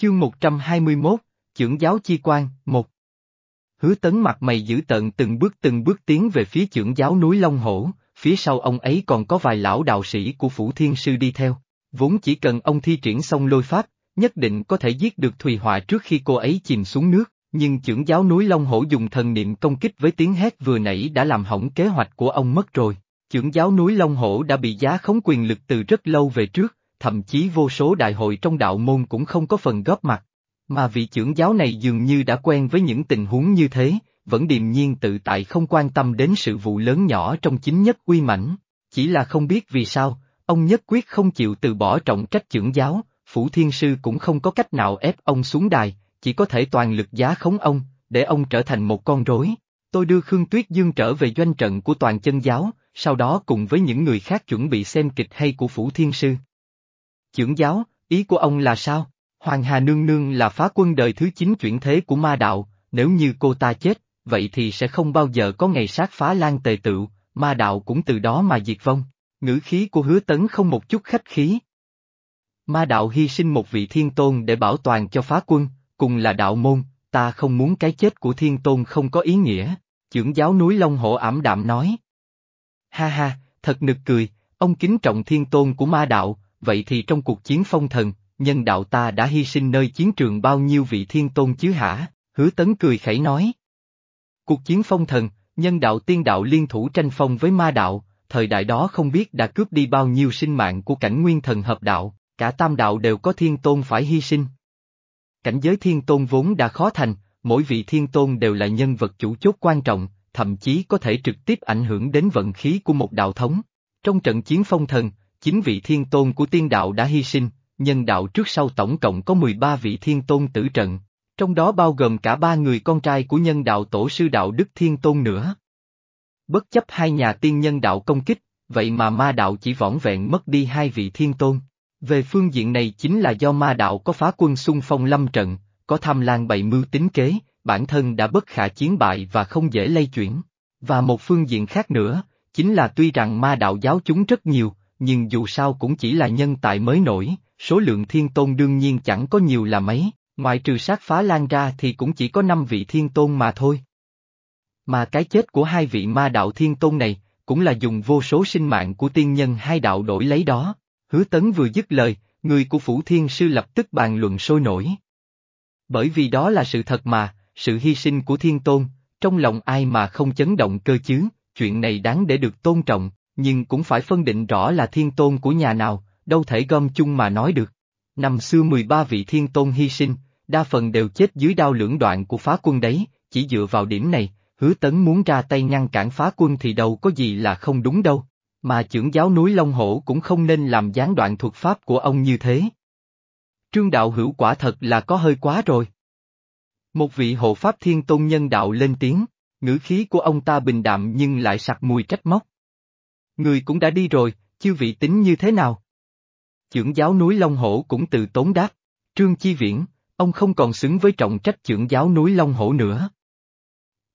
Chương 121, Chưởng giáo chi quan, 1 Hứa tấn mặt mày giữ tợn từng bước từng bước tiến về phía trưởng giáo núi Long Hổ, phía sau ông ấy còn có vài lão đạo sĩ của Phủ Thiên Sư đi theo. Vốn chỉ cần ông thi triển xong lôi pháp, nhất định có thể giết được Thùy Họa trước khi cô ấy chìm xuống nước, nhưng trưởng giáo núi Long Hổ dùng thần niệm công kích với tiếng hét vừa nãy đã làm hỏng kế hoạch của ông mất rồi. Trưởng giáo núi Long Hổ đã bị giá khống quyền lực từ rất lâu về trước, thậm chí vô số đại hội trong đạo môn cũng không có phần góp mặt. Mà vị trưởng giáo này dường như đã quen với những tình huống như thế, vẫn điềm nhiên tự tại không quan tâm đến sự vụ lớn nhỏ trong chính nhất uy mãnh. Chỉ là không biết vì sao, ông nhất quyết không chịu từ bỏ trọng trách trưởng giáo, Phủ Thiên Sư cũng không có cách nào ép ông xuống đài, chỉ có thể toàn lực giá khống ông, để ông trở thành một con rối. Tôi đưa Khương Tuyết Dương trở về doanh trận của toàn chân giáo, sau đó cùng với những người khác chuẩn bị xem kịch hay của Phủ Thiên Sư. Trưởng giáo, ý của ông là sao? Hoàng Hà Nương Nương là phá quân đời thứ 9 chuyển thế của ma đạo, nếu như cô ta chết, vậy thì sẽ không bao giờ có ngày sát phá lan tề tựu, ma đạo cũng từ đó mà diệt vong. Ngữ khí của hứa tấn không một chút khách khí. Ma đạo hy sinh một vị thiên tôn để bảo toàn cho phá quân, cùng là đạo môn, ta không muốn cái chết của thiên tôn không có ý nghĩa, trưởng giáo núi Long Hổ ảm đạm nói. Ha ha, thật nực cười, ông kính trọng thiên tôn của ma đạo, vậy thì trong cuộc chiến phong thần, nhân đạo ta đã hy sinh nơi chiến trường bao nhiêu vị thiên tôn chứ hả? Hứa tấn cười khẩy nói. Cuộc chiến phong thần, nhân đạo tiên đạo liên thủ tranh phong với ma đạo, thời đại đó không biết đã cướp đi bao nhiêu sinh mạng của cảnh nguyên thần hợp đạo, cả tam đạo đều có thiên tôn phải hy sinh. Cảnh giới thiên tôn vốn đã khó thành, mỗi vị thiên tôn đều là nhân vật chủ chốt quan trọng, thậm chí có thể trực tiếp ảnh hưởng đến vận khí của một đạo thống. Trong trận chiến phong thần, chính vị thiên tôn của tiên đạo đã hy sinh, nhân đạo trước sau tổng cộng có 13 vị thiên tôn tử trận, trong đó bao gồm cả ba người con trai của nhân đạo tổ sư đạo Đức Thiên Tôn nữa. Bất chấp hai nhà tiên nhân đạo công kích, vậy mà ma đạo chỉ võn vẹn mất đi hai vị thiên tôn. Về phương diện này chính là do ma đạo có phá quân xung phong lâm trận, có tham lan bày mưu tính kế, bản thân đã bất khả chiến bại và không dễ lay chuyển. Và một phương diện khác nữa, chính là tuy rằng ma đạo giáo chúng rất nhiều, nhưng dù sao cũng chỉ là nhân tài mới nổi, số lượng thiên tôn đương nhiên chẳng có nhiều là mấy, ngoại trừ sát phá lan ra thì cũng chỉ có năm vị thiên tôn mà thôi. Mà cái chết của hai vị ma đạo thiên tôn này, cũng là dùng vô số sinh mạng của tiên nhân hai đạo đổi lấy đó. Hứa tấn vừa dứt lời, người của Phủ Thiên Sư lập tức bàn luận sôi nổi. Bởi vì đó là sự thật mà, sự hy sinh của thiên tôn, trong lòng ai mà không chấn động cơ chứ, chuyện này đáng để được tôn trọng, nhưng cũng phải phân định rõ là thiên tôn của nhà nào, đâu thể gom chung mà nói được. Năm xưa 13 vị thiên tôn hy sinh, đa phần đều chết dưới đao lưỡng đoạn của phá quân đấy, chỉ dựa vào điểm này, hứa tấn muốn ra tay ngăn cản phá quân thì đâu có gì là không đúng đâu, mà trưởng giáo núi Long Hổ cũng không nên làm gián đoạn thuật pháp của ông như thế. Trương đạo hữu quả thật là có hơi quá rồi. Một vị hộ pháp thiên tôn nhân đạo lên tiếng, ngữ khí của ông ta bình đạm nhưng lại sặc mùi trách móc. Người cũng đã đi rồi, chư vị tính như thế nào? Chưởng giáo núi Long Hổ cũng từ tốn đáp, Trương Chi Viễn, ông không còn xứng với trọng trách trưởng giáo núi Long Hổ nữa.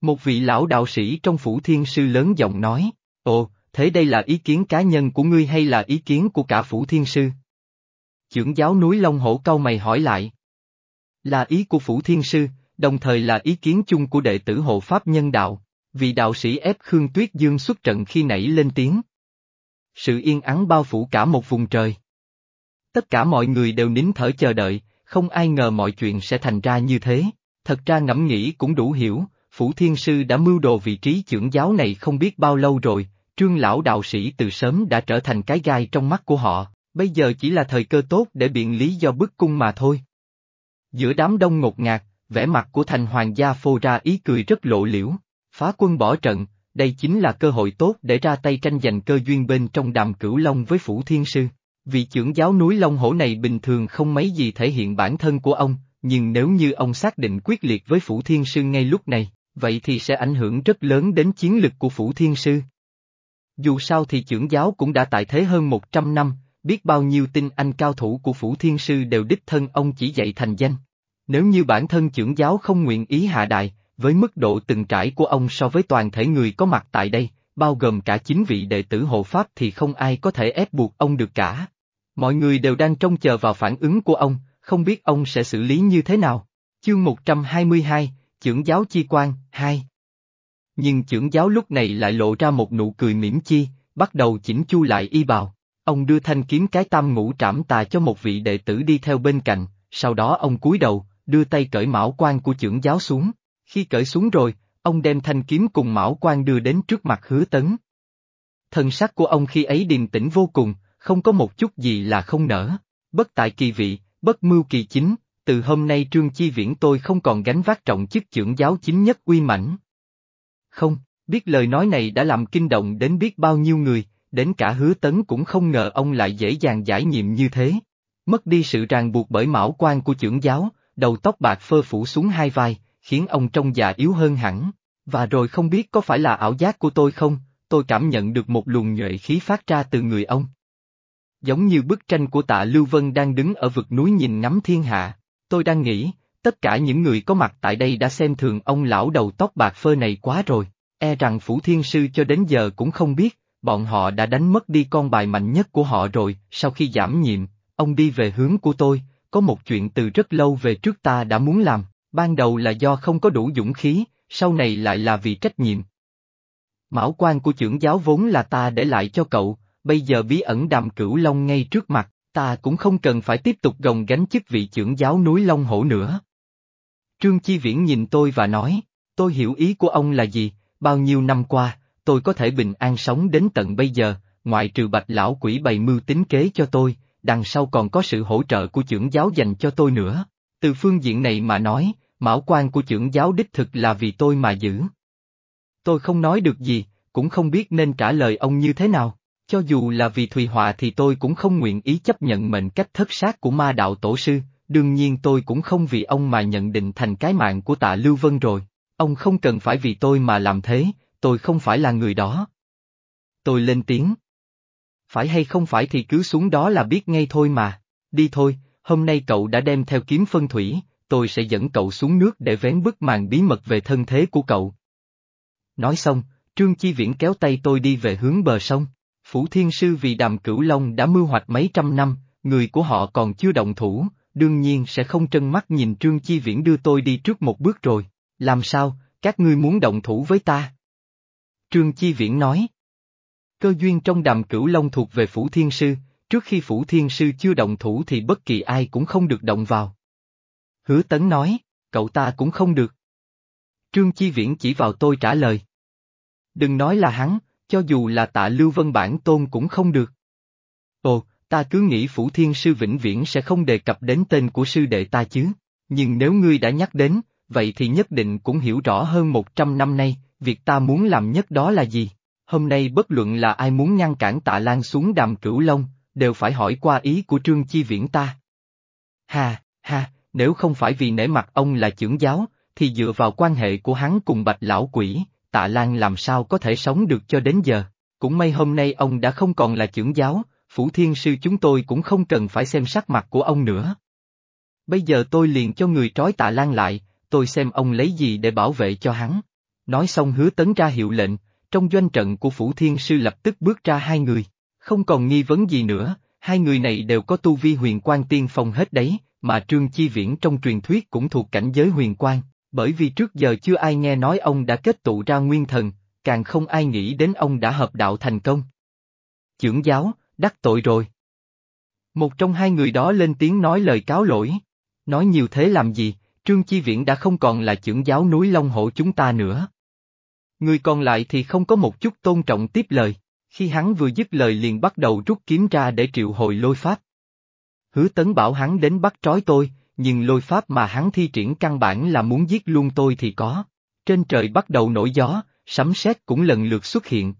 Một vị lão đạo sĩ trong phủ thiên sư lớn giọng nói, ồ, thế đây là ý kiến cá nhân của ngươi hay là ý kiến của cả phủ thiên sư? Chưởng giáo núi Long Hổ cau mày hỏi lại. Là ý của phủ thiên sư, đồng thời là ý kiến chung của đệ tử hộ pháp nhân đạo, Vị đạo sĩ ép Khương Tuyết Dương xuất trận khi nảy lên tiếng. Sự yên ắng bao phủ cả một vùng trời. Tất cả mọi người đều nín thở chờ đợi, không ai ngờ mọi chuyện sẽ thành ra như thế. Thật ra ngẫm nghĩ cũng đủ hiểu, Phủ Thiên Sư đã mưu đồ vị trí trưởng giáo này không biết bao lâu rồi, trương lão đạo sĩ từ sớm đã trở thành cái gai trong mắt của họ, bây giờ chỉ là thời cơ tốt để biện lý do bức cung mà thôi. Giữa đám đông ngột ngạt, vẻ mặt của thành hoàng gia phô ra ý cười rất lộ liễu, phá quân bỏ trận, đây chính là cơ hội tốt để ra tay tranh giành cơ duyên bên trong đàm cửu long với Phủ Thiên Sư. Vị trưởng giáo núi Long Hổ này bình thường không mấy gì thể hiện bản thân của ông, nhưng nếu như ông xác định quyết liệt với Phủ Thiên Sư ngay lúc này, vậy thì sẽ ảnh hưởng rất lớn đến chiến lực của Phủ Thiên Sư. Dù sao thì trưởng giáo cũng đã tại thế hơn 100 năm, biết bao nhiêu tinh anh cao thủ của Phủ Thiên Sư đều đích thân ông chỉ dạy thành danh. Nếu như bản thân trưởng giáo không nguyện ý hạ đại, với mức độ từng trải của ông so với toàn thể người có mặt tại đây, bao gồm cả chính vị đệ tử hộ pháp thì không ai có thể ép buộc ông được cả. Mọi người đều đang trông chờ vào phản ứng của ông, không biết ông sẽ xử lý như thế nào. Chương 122, Chưởng giáo chi quan, 2 Nhưng trưởng giáo lúc này lại lộ ra một nụ cười mỉm chi, bắt đầu chỉnh chu lại y bào. Ông đưa thanh kiếm cái tam ngũ trảm tà cho một vị đệ tử đi theo bên cạnh, sau đó ông cúi đầu, đưa tay cởi mão quan của trưởng giáo xuống. Khi cởi xuống rồi, ông đem thanh kiếm cùng mão quan đưa đến trước mặt hứa tấn. Thần sắc của ông khi ấy điềm tĩnh vô cùng, không có một chút gì là không nở. Bất tại kỳ vị, bất mưu kỳ chính, từ hôm nay Trương Chi Viễn tôi không còn gánh vác trọng chức trưởng giáo chính nhất uy mãnh. Không, biết lời nói này đã làm kinh động đến biết bao nhiêu người, đến cả hứa tấn cũng không ngờ ông lại dễ dàng giải nhiệm như thế. Mất đi sự ràng buộc bởi mão quan của trưởng giáo, đầu tóc bạc phơ phủ xuống hai vai, khiến ông trông già yếu hơn hẳn. Và rồi không biết có phải là ảo giác của tôi không, tôi cảm nhận được một luồng nhuệ khí phát ra từ người ông. Giống như bức tranh của tạ Lưu Vân đang đứng ở vực núi nhìn ngắm thiên hạ, tôi đang nghĩ, tất cả những người có mặt tại đây đã xem thường ông lão đầu tóc bạc phơ này quá rồi, e rằng Phủ Thiên Sư cho đến giờ cũng không biết, bọn họ đã đánh mất đi con bài mạnh nhất của họ rồi, sau khi giảm nhiệm, ông đi về hướng của tôi, có một chuyện từ rất lâu về trước ta đã muốn làm, ban đầu là do không có đủ dũng khí, sau này lại là vì trách nhiệm. Mão quan của trưởng giáo vốn là ta để lại cho cậu, bây giờ bí ẩn đàm cửu long ngay trước mặt, ta cũng không cần phải tiếp tục gồng gánh chức vị trưởng giáo núi Long Hổ nữa. Trương Chi Viễn nhìn tôi và nói, tôi hiểu ý của ông là gì, bao nhiêu năm qua, tôi có thể bình an sống đến tận bây giờ, ngoại trừ bạch lão quỷ bày mưu tính kế cho tôi, đằng sau còn có sự hỗ trợ của trưởng giáo dành cho tôi nữa. Từ phương diện này mà nói, mão quan của trưởng giáo đích thực là vì tôi mà giữ. Tôi không nói được gì, cũng không biết nên trả lời ông như thế nào. Cho dù là vì Thùy Họa thì tôi cũng không nguyện ý chấp nhận mệnh cách thất sát của ma đạo tổ sư, đương nhiên tôi cũng không vì ông mà nhận định thành cái mạng của tạ Lưu Vân rồi. Ông không cần phải vì tôi mà làm thế, tôi không phải là người đó. Tôi lên tiếng. Phải hay không phải thì cứ xuống đó là biết ngay thôi mà. Đi thôi, hôm nay cậu đã đem theo kiếm phân thủy, tôi sẽ dẫn cậu xuống nước để vén bức màn bí mật về thân thế của cậu. Nói xong, Trương Chi Viễn kéo tay tôi đi về hướng bờ sông. Phủ Thiên Sư vì đàm cửu long đã mưu hoạch mấy trăm năm, người của họ còn chưa động thủ, đương nhiên sẽ không trân mắt nhìn Trương Chi Viễn đưa tôi đi trước một bước rồi. Làm sao, các ngươi muốn động thủ với ta? Trương Chi Viễn nói. Cơ duyên trong đàm cửu long thuộc về Phủ Thiên Sư, trước khi Phủ Thiên Sư chưa động thủ thì bất kỳ ai cũng không được động vào. Hứa Tấn nói, cậu ta cũng không được. Trương Chi Viễn chỉ vào tôi trả lời. Đừng nói là hắn, cho dù là tạ Lưu Vân bản tôn cũng không được. Ồ, ta cứ nghĩ Phủ Thiên Sư vĩnh viễn sẽ không đề cập đến tên của sư đệ ta chứ, nhưng nếu ngươi đã nhắc đến, vậy thì nhất định cũng hiểu rõ hơn một trăm năm nay, việc ta muốn làm nhất đó là gì. Hôm nay bất luận là ai muốn ngăn cản tạ Lan xuống đàm cửu long, đều phải hỏi qua ý của Trương Chi Viễn ta. Hà, hà, nếu không phải vì nể mặt ông là trưởng giáo, thì dựa vào quan hệ của hắn cùng bạch lão quỷ, tạ Lan làm sao có thể sống được cho đến giờ. Cũng may hôm nay ông đã không còn là trưởng giáo, phủ thiên sư chúng tôi cũng không cần phải xem sắc mặt của ông nữa. Bây giờ tôi liền cho người trói tạ Lan lại, tôi xem ông lấy gì để bảo vệ cho hắn. Nói xong hứa tấn ra hiệu lệnh, trong doanh trận của phủ thiên sư lập tức bước ra hai người. Không còn nghi vấn gì nữa, hai người này đều có tu vi huyền quan tiên phong hết đấy, mà Trương Chi Viễn trong truyền thuyết cũng thuộc cảnh giới huyền quan, bởi vì trước giờ chưa ai nghe nói ông đã kết tụ ra nguyên thần, càng không ai nghĩ đến ông đã hợp đạo thành công. Chưởng giáo, đắc tội rồi. Một trong hai người đó lên tiếng nói lời cáo lỗi. Nói nhiều thế làm gì, Trương Chi Viễn đã không còn là trưởng giáo núi Long Hổ chúng ta nữa. Người còn lại thì không có một chút tôn trọng tiếp lời, khi hắn vừa dứt lời liền bắt đầu rút kiếm ra để triệu hồi lôi pháp. Hứa tấn bảo hắn đến bắt trói tôi, nhưng lôi pháp mà hắn thi triển căn bản là muốn giết luôn tôi thì có. Trên trời bắt đầu nổi gió, sấm sét cũng lần lượt xuất hiện.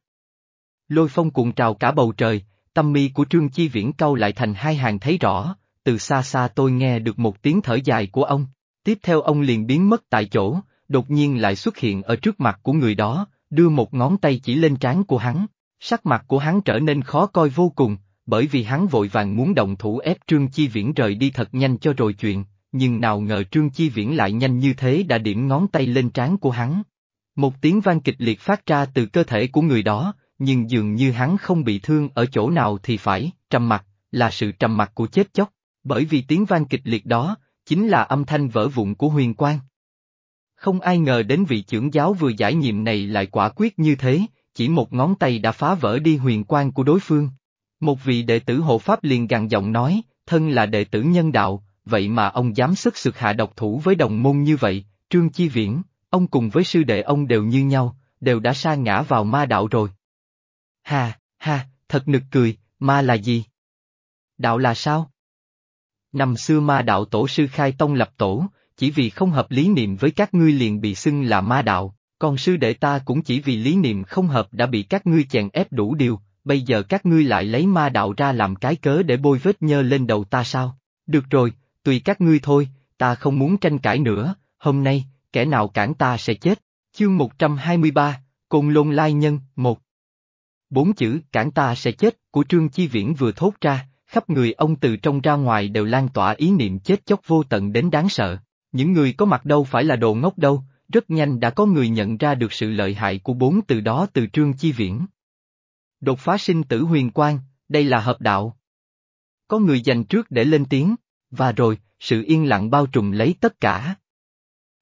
Lôi phong cuồng trào cả bầu trời, tâm mi của Trương Chi Viễn câu lại thành hai hàng thấy rõ, từ xa xa tôi nghe được một tiếng thở dài của ông, tiếp theo ông liền biến mất tại chỗ, đột nhiên lại xuất hiện ở trước mặt của người đó, đưa một ngón tay chỉ lên trán của hắn, sắc mặt của hắn trở nên khó coi vô cùng, bởi vì hắn vội vàng muốn động thủ ép Trương Chi Viễn rời đi thật nhanh cho rồi chuyện, nhưng nào ngờ Trương Chi Viễn lại nhanh như thế đã điểm ngón tay lên trán của hắn. Một tiếng vang kịch liệt phát ra từ cơ thể của người đó, nhưng dường như hắn không bị thương ở chỗ nào thì phải, trầm mặt, là sự trầm mặt của chết chóc. Bởi vì tiếng vang kịch liệt đó, chính là âm thanh vỡ vụn của huyền quang. Không ai ngờ đến vị trưởng giáo vừa giải nhiệm này lại quả quyết như thế, chỉ một ngón tay đã phá vỡ đi huyền quang của đối phương. Một vị đệ tử hộ pháp liền gằn giọng nói, thân là đệ tử nhân đạo, vậy mà ông dám sức sực hạ độc thủ với đồng môn như vậy, Trương Chi Viễn, ông cùng với sư đệ ông đều như nhau, đều đã sa ngã vào ma đạo rồi. Ha, ha, thật nực cười, ma là gì? Đạo là sao? Năm xưa ma đạo tổ sư khai tông lập tổ, chỉ vì không hợp lý niệm với các ngươi liền bị xưng là ma đạo, còn sư đệ ta cũng chỉ vì lý niệm không hợp đã bị các ngươi chèn ép đủ điều, bây giờ các ngươi lại lấy ma đạo ra làm cái cớ để bôi vết nhơ lên đầu ta sao? Được rồi, tùy các ngươi thôi, ta không muốn tranh cãi nữa, hôm nay, kẻ nào cản ta sẽ chết. Chương 123, Côn Lôn Lai Nhân, 1 Bốn chữ cản ta sẽ chết của Trương Chi Viễn vừa thốt ra, khắp người ông từ trong ra ngoài đều lan tỏa ý niệm chết chóc vô tận đến đáng sợ. Những người có mặt đâu phải là đồ ngốc đâu, rất nhanh đã có người nhận ra được sự lợi hại của bốn từ đó từ Trương Chi Viễn. Đột phá sinh tử huyền quang, đây là hợp đạo. Có người dành trước để lên tiếng, và rồi, sự yên lặng bao trùm lấy tất cả.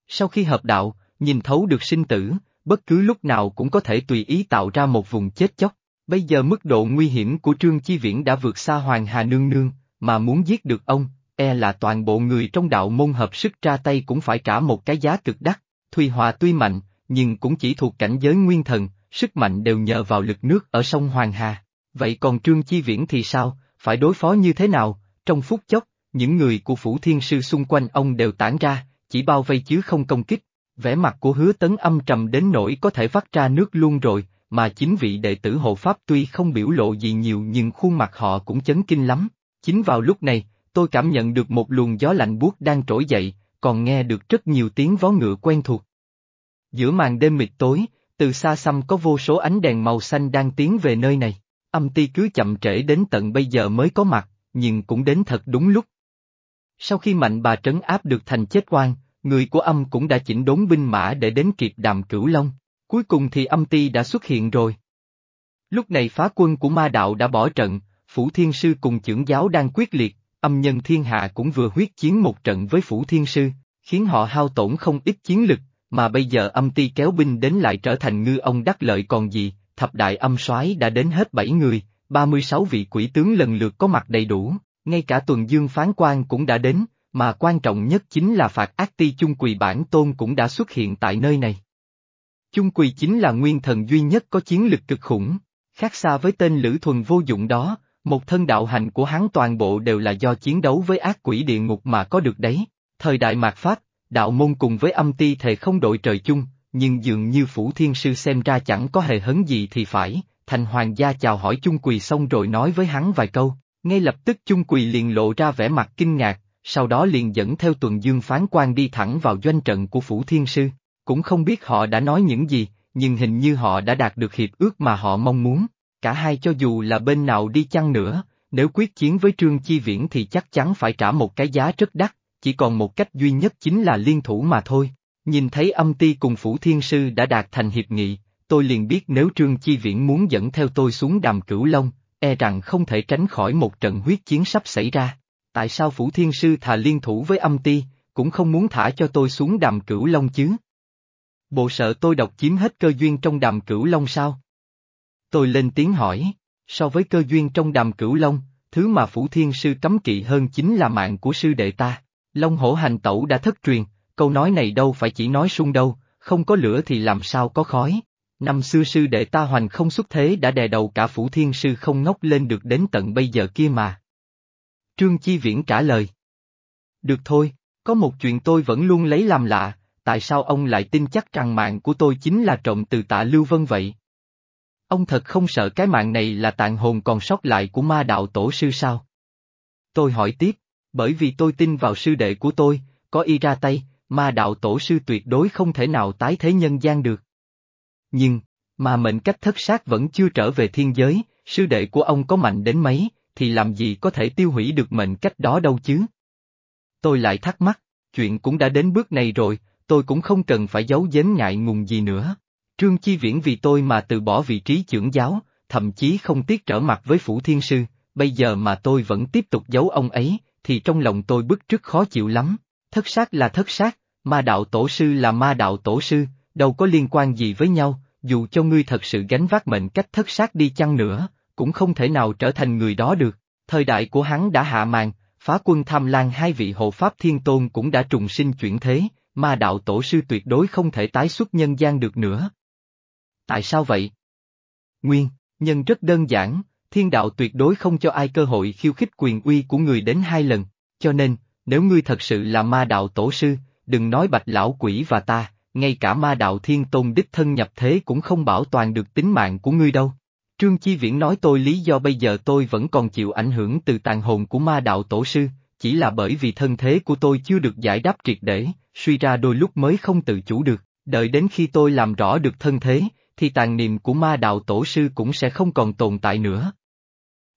Sau khi hợp đạo, nhìn thấu được sinh tử, bất cứ lúc nào cũng có thể tùy ý tạo ra một vùng chết chóc. Bây giờ mức độ nguy hiểm của Trương Chi Viễn đã vượt xa Hoàng Hà Nương Nương, mà muốn giết được ông, e là toàn bộ người trong đạo môn hợp sức ra tay cũng phải trả một cái giá cực đắt. Thùy Hòa tuy mạnh, nhưng cũng chỉ thuộc cảnh giới nguyên thần, sức mạnh đều nhờ vào lực nước ở sông Hoàng Hà. Vậy còn Trương Chi Viễn thì sao, phải đối phó như thế nào? Trong phút chốc, những người của Phủ Thiên Sư xung quanh ông đều tản ra, chỉ bao vây chứ không công kích. Vẻ mặt của hứa tấn âm trầm đến nỗi có thể vắt ra nước luôn rồi, mà chính vị đệ tử hộ pháp tuy không biểu lộ gì nhiều nhưng khuôn mặt họ cũng chấn kinh lắm. Chính vào lúc này, tôi cảm nhận được một luồng gió lạnh buốt đang trỗi dậy, còn nghe được rất nhiều tiếng vó ngựa quen thuộc. Giữa màn đêm mịt tối, từ xa xăm có vô số ánh đèn màu xanh đang tiến về nơi này. Âm ti cứ chậm trễ đến tận bây giờ mới có mặt, nhưng cũng đến thật đúng lúc. Sau khi mạnh bà trấn áp được thành chết quan, người của âm cũng đã chỉnh đốn binh mã để đến kịp đàm cửu long. Cuối cùng thì âm ti đã xuất hiện rồi. Lúc này phá quân của ma đạo đã bỏ trận, Phủ Thiên Sư cùng trưởng giáo đang quyết liệt, âm nhân thiên hạ cũng vừa huyết chiến một trận với Phủ Thiên Sư, khiến họ hao tổn không ít chiến lực, mà bây giờ âm ti kéo binh đến lại trở thành ngư ông đắc lợi còn gì, thập đại âm soái đã đến hết bảy người, 36 vị quỷ tướng lần lượt có mặt đầy đủ, ngay cả tuần dương phán quan cũng đã đến, mà quan trọng nhất chính là phạt ác ti chung quỳ bản tôn cũng đã xuất hiện tại nơi này. Chung quỳ chính là nguyên thần duy nhất có chiến lực cực khủng, khác xa với tên lữ thuần vô dụng đó, một thân đạo hành của hắn toàn bộ đều là do chiến đấu với ác quỷ địa ngục mà có được đấy. Thời đại mạt Pháp, đạo môn cùng với âm ti thề không đội trời chung, nhưng dường như Phủ Thiên Sư xem ra chẳng có hề hấn gì thì phải, thành hoàng gia chào hỏi chung quỳ xong rồi nói với hắn vài câu, ngay lập tức chung quỳ liền lộ ra vẻ mặt kinh ngạc, sau đó liền dẫn theo tuần dương phán quan đi thẳng vào doanh trận của Phủ Thiên Sư, cũng không biết họ đã nói những gì, nhưng hình như họ đã đạt được hiệp ước mà họ mong muốn, cả hai cho dù là bên nào đi chăng nữa, nếu quyết chiến với Trương Chi Viễn thì chắc chắn phải trả một cái giá rất đắt, chỉ còn một cách duy nhất chính là liên thủ mà thôi. Nhìn thấy âm ti cùng Phủ Thiên Sư đã đạt thành hiệp nghị, tôi liền biết nếu Trương Chi Viễn muốn dẫn theo tôi xuống đàm cửu long, e rằng không thể tránh khỏi một trận huyết chiến sắp xảy ra. Tại sao Phủ Thiên Sư thà liên thủ với âm ti, cũng không muốn thả cho tôi xuống đàm cửu long chứ? Bộ sợ tôi độc chiếm hết cơ duyên trong đàm cửu long sao? Tôi lên tiếng hỏi, so với cơ duyên trong đàm cửu long, thứ mà Phủ Thiên Sư cấm kỵ hơn chính là mạng của sư đệ ta. Long hổ hành tẩu đã thất truyền, câu nói này đâu phải chỉ nói sung đâu, không có lửa thì làm sao có khói. Năm xưa sư đệ ta hoành không xuất thế đã đè đầu cả phủ thiên sư không ngóc lên được đến tận bây giờ kia mà. Trương Chi Viễn trả lời. Được thôi, có một chuyện tôi vẫn luôn lấy làm lạ, tại sao ông lại tin chắc rằng mạng của tôi chính là trộm từ tạ Lưu Vân vậy? Ông thật không sợ cái mạng này là tàn hồn còn sót lại của ma đạo tổ sư sao? Tôi hỏi tiếp, bởi vì tôi tin vào sư đệ của tôi, có y ra tay, ma đạo tổ sư tuyệt đối không thể nào tái thế nhân gian được. Nhưng, mà mệnh cách thất sát vẫn chưa trở về thiên giới, sư đệ của ông có mạnh đến mấy, thì làm gì có thể tiêu hủy được mệnh cách đó đâu chứ? Tôi lại thắc mắc, chuyện cũng đã đến bước này rồi, tôi cũng không cần phải giấu giếm ngại ngùng gì nữa. Trương Chi Viễn vì tôi mà từ bỏ vị trí trưởng giáo, thậm chí không tiếc trở mặt với Phủ Thiên Sư, bây giờ mà tôi vẫn tiếp tục giấu ông ấy, thì trong lòng tôi bức trước khó chịu lắm. Thất sát là thất sát, ma đạo tổ sư là ma đạo tổ sư, đâu có liên quan gì với nhau, dù cho ngươi thật sự gánh vác mệnh cách thất sát đi chăng nữa, cũng không thể nào trở thành người đó được. Thời đại của hắn đã hạ màn, phá quân tham lan hai vị hộ pháp thiên tôn cũng đã trùng sinh chuyển thế, ma đạo tổ sư tuyệt đối không thể tái xuất nhân gian được nữa. Tại sao vậy? Nguyên, nhân rất đơn giản, thiên đạo tuyệt đối không cho ai cơ hội khiêu khích quyền uy của người đến hai lần, cho nên, nếu ngươi thật sự là ma đạo tổ sư, đừng nói bạch lão quỷ và ta, ngay cả ma đạo thiên tôn đích thân nhập thế cũng không bảo toàn được tính mạng của ngươi đâu. Trương Chi Viễn nói tôi lý do bây giờ tôi vẫn còn chịu ảnh hưởng từ tàn hồn của ma đạo tổ sư, chỉ là bởi vì thân thế của tôi chưa được giải đáp triệt để, suy ra đôi lúc mới không tự chủ được, đợi đến khi tôi làm rõ được thân thế, thì tàn niệm của ma đạo tổ sư cũng sẽ không còn tồn tại nữa.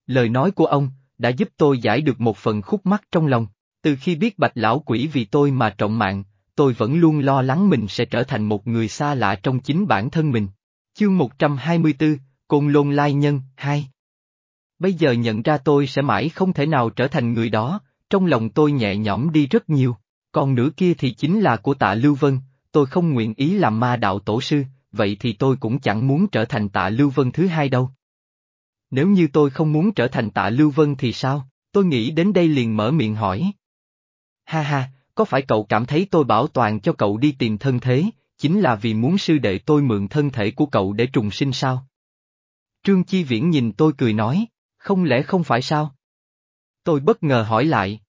Lời nói của ông, đã giúp tôi giải được một phần khúc mắc trong lòng, từ khi biết bạch lão quỷ vì tôi mà trọng mạng, tôi vẫn luôn lo lắng mình sẽ trở thành một người xa lạ trong chính bản thân mình. Chương 124, Côn Lôn Lai Nhân, 2 Bây giờ nhận ra tôi sẽ mãi không thể nào trở thành người đó, trong lòng tôi nhẹ nhõm đi rất nhiều, còn nửa kia thì chính là của tạ Lưu Vân, tôi không nguyện ý làm ma đạo tổ sư, vậy thì tôi cũng chẳng muốn trở thành tạ Lưu Vân thứ hai đâu. Nếu như tôi không muốn trở thành tạ Lưu Vân thì sao? Tôi nghĩ đến đây liền mở miệng hỏi. Ha ha, có phải cậu cảm thấy tôi bảo toàn cho cậu đi tìm thân thế, chính là vì muốn sư đệ tôi mượn thân thể của cậu để trùng sinh sao? Trương Chi Viễn nhìn tôi cười nói, không lẽ không phải sao? Tôi bất ngờ hỏi lại.